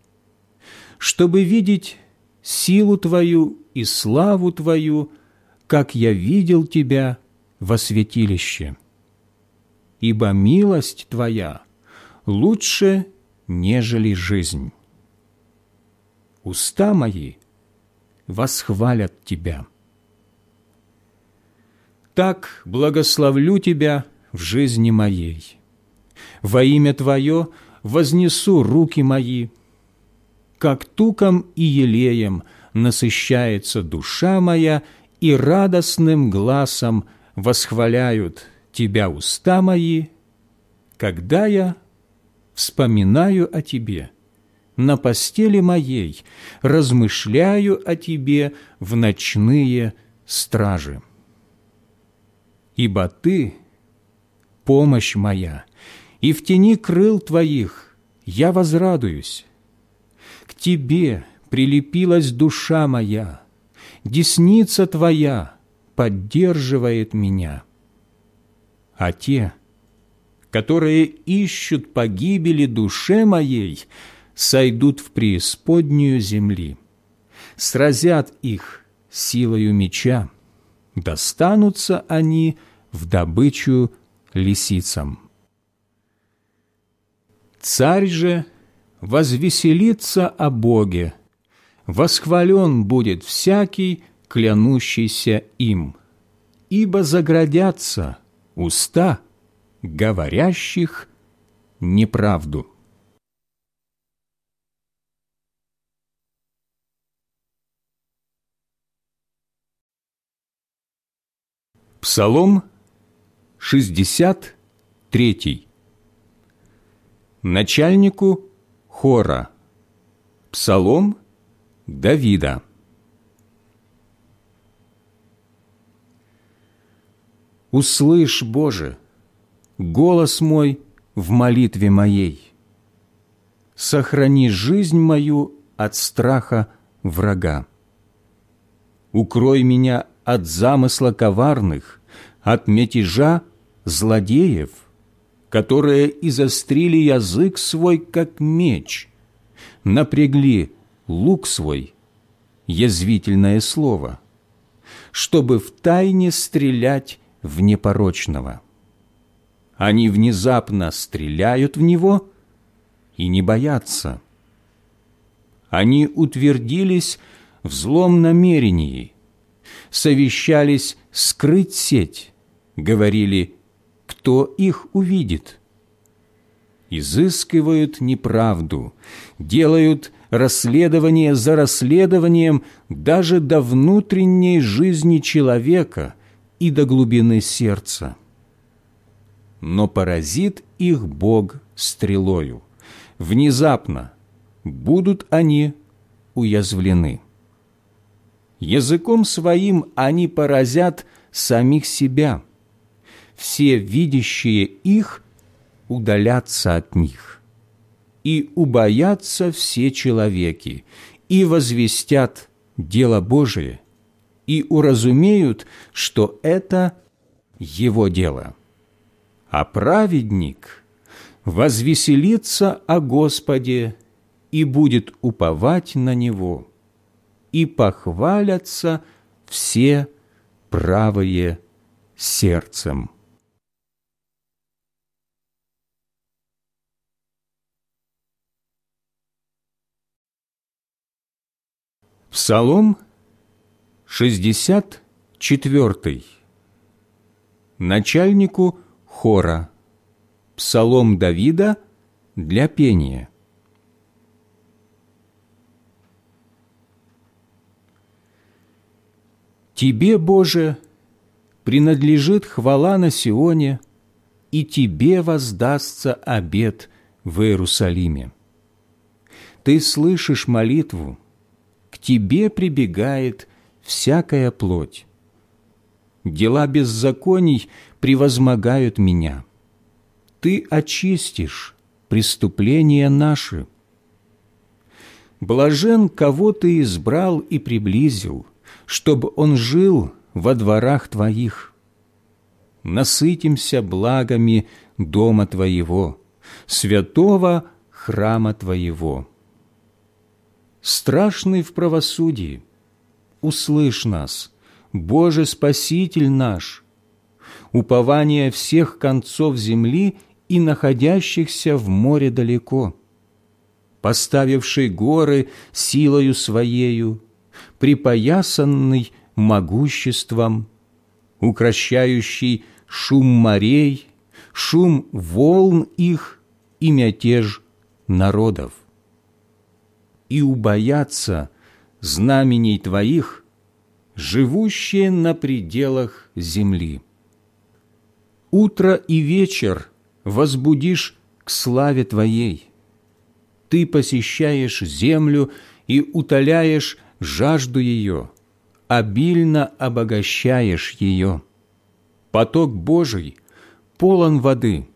Чтобы видеть силу Твою и славу Твою, как я видел Тебя во святилище. Ибо милость Твоя лучше, нежели жизнь. Уста мои восхвалят Тебя так благословлю Тебя в жизни моей. Во имя Твое вознесу руки мои, как туком и елеем насыщается душа моя, и радостным глазом восхваляют Тебя уста мои, когда я вспоминаю о Тебе на постели моей, размышляю о Тебе в ночные стражи ибо Ты – помощь моя, и в тени крыл Твоих я возрадуюсь. К Тебе прилепилась душа моя, десница Твоя поддерживает меня. А те, которые ищут погибели душе моей, сойдут в преисподнюю земли, сразят их силою меча, достанутся они в добычу лисицам. Царь же возвеселится о Боге, восхвален будет всякий, клянущийся им, ибо заградятся уста, говорящих неправду. Псалом 63 Начальнику хора Псалом Давида Услышь, Боже, голос мой в молитве моей. Сохрани жизнь мою от страха врага. Укрой меня от замысла коварных, от мятежа злодеев, которые изострили язык свой, как меч, напрягли лук свой, язвительное слово, чтобы в тайне стрелять в непорочного. Они внезапно стреляют в него и не боятся. Они утвердились в злом намерении, совещались скрыть сеть, говорили, кто их увидит. Изыскивают неправду, делают расследование за расследованием даже до внутренней жизни человека и до глубины сердца. Но поразит их Бог стрелою. Внезапно будут они уязвлены. Языком своим они поразят самих себя. Все видящие их удалятся от них. И убоятся все человеки, и возвестят дело Божие, и уразумеют, что это его дело. А праведник возвеселится о Господе и будет уповать на Него и похвалятся все правые сердцем. Псалом 64. Начальнику хора. Псалом Давида для пения. Тебе, Боже, принадлежит хвала на Сионе, и Тебе воздастся обед в Иерусалиме. Ты слышишь молитву, к Тебе прибегает всякая плоть. Дела беззаконий превозмогают меня. Ты очистишь преступления наши. Блажен, кого Ты избрал и приблизил – чтобы он жил во дворах Твоих. Насытимся благами дома Твоего, святого храма Твоего. Страшный в правосудии, услышь нас, Боже Спаситель наш, упование всех концов земли и находящихся в море далеко, поставивший горы силою Своею, припоясанный могуществом, укращающий шум морей, шум волн их и мятеж народов. И убоятся знамений Твоих, живущие на пределах земли. Утро и вечер возбудишь к славе Твоей. Ты посещаешь землю и утоляешь жажду ее, обильно обогащаешь ее. Поток Божий полон воды.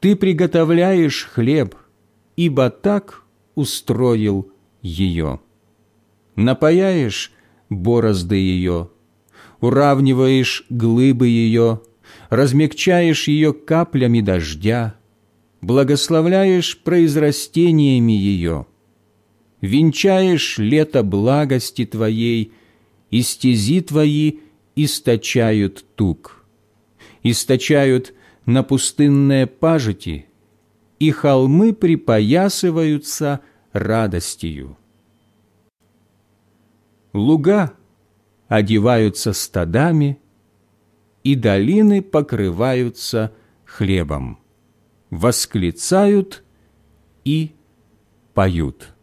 Ты приготовляешь хлеб, ибо так устроил ее. напаяешь борозды ее, уравниваешь глыбы ее, размягчаешь ее каплями дождя, благословляешь произрастениями ее, венчаешь лето благости Твоей, и стези Твои источают тук, источают на пустынные пажити, и холмы припоясываются радостью. Луга одеваются стадами, и долины покрываются хлебом, восклицают и поют.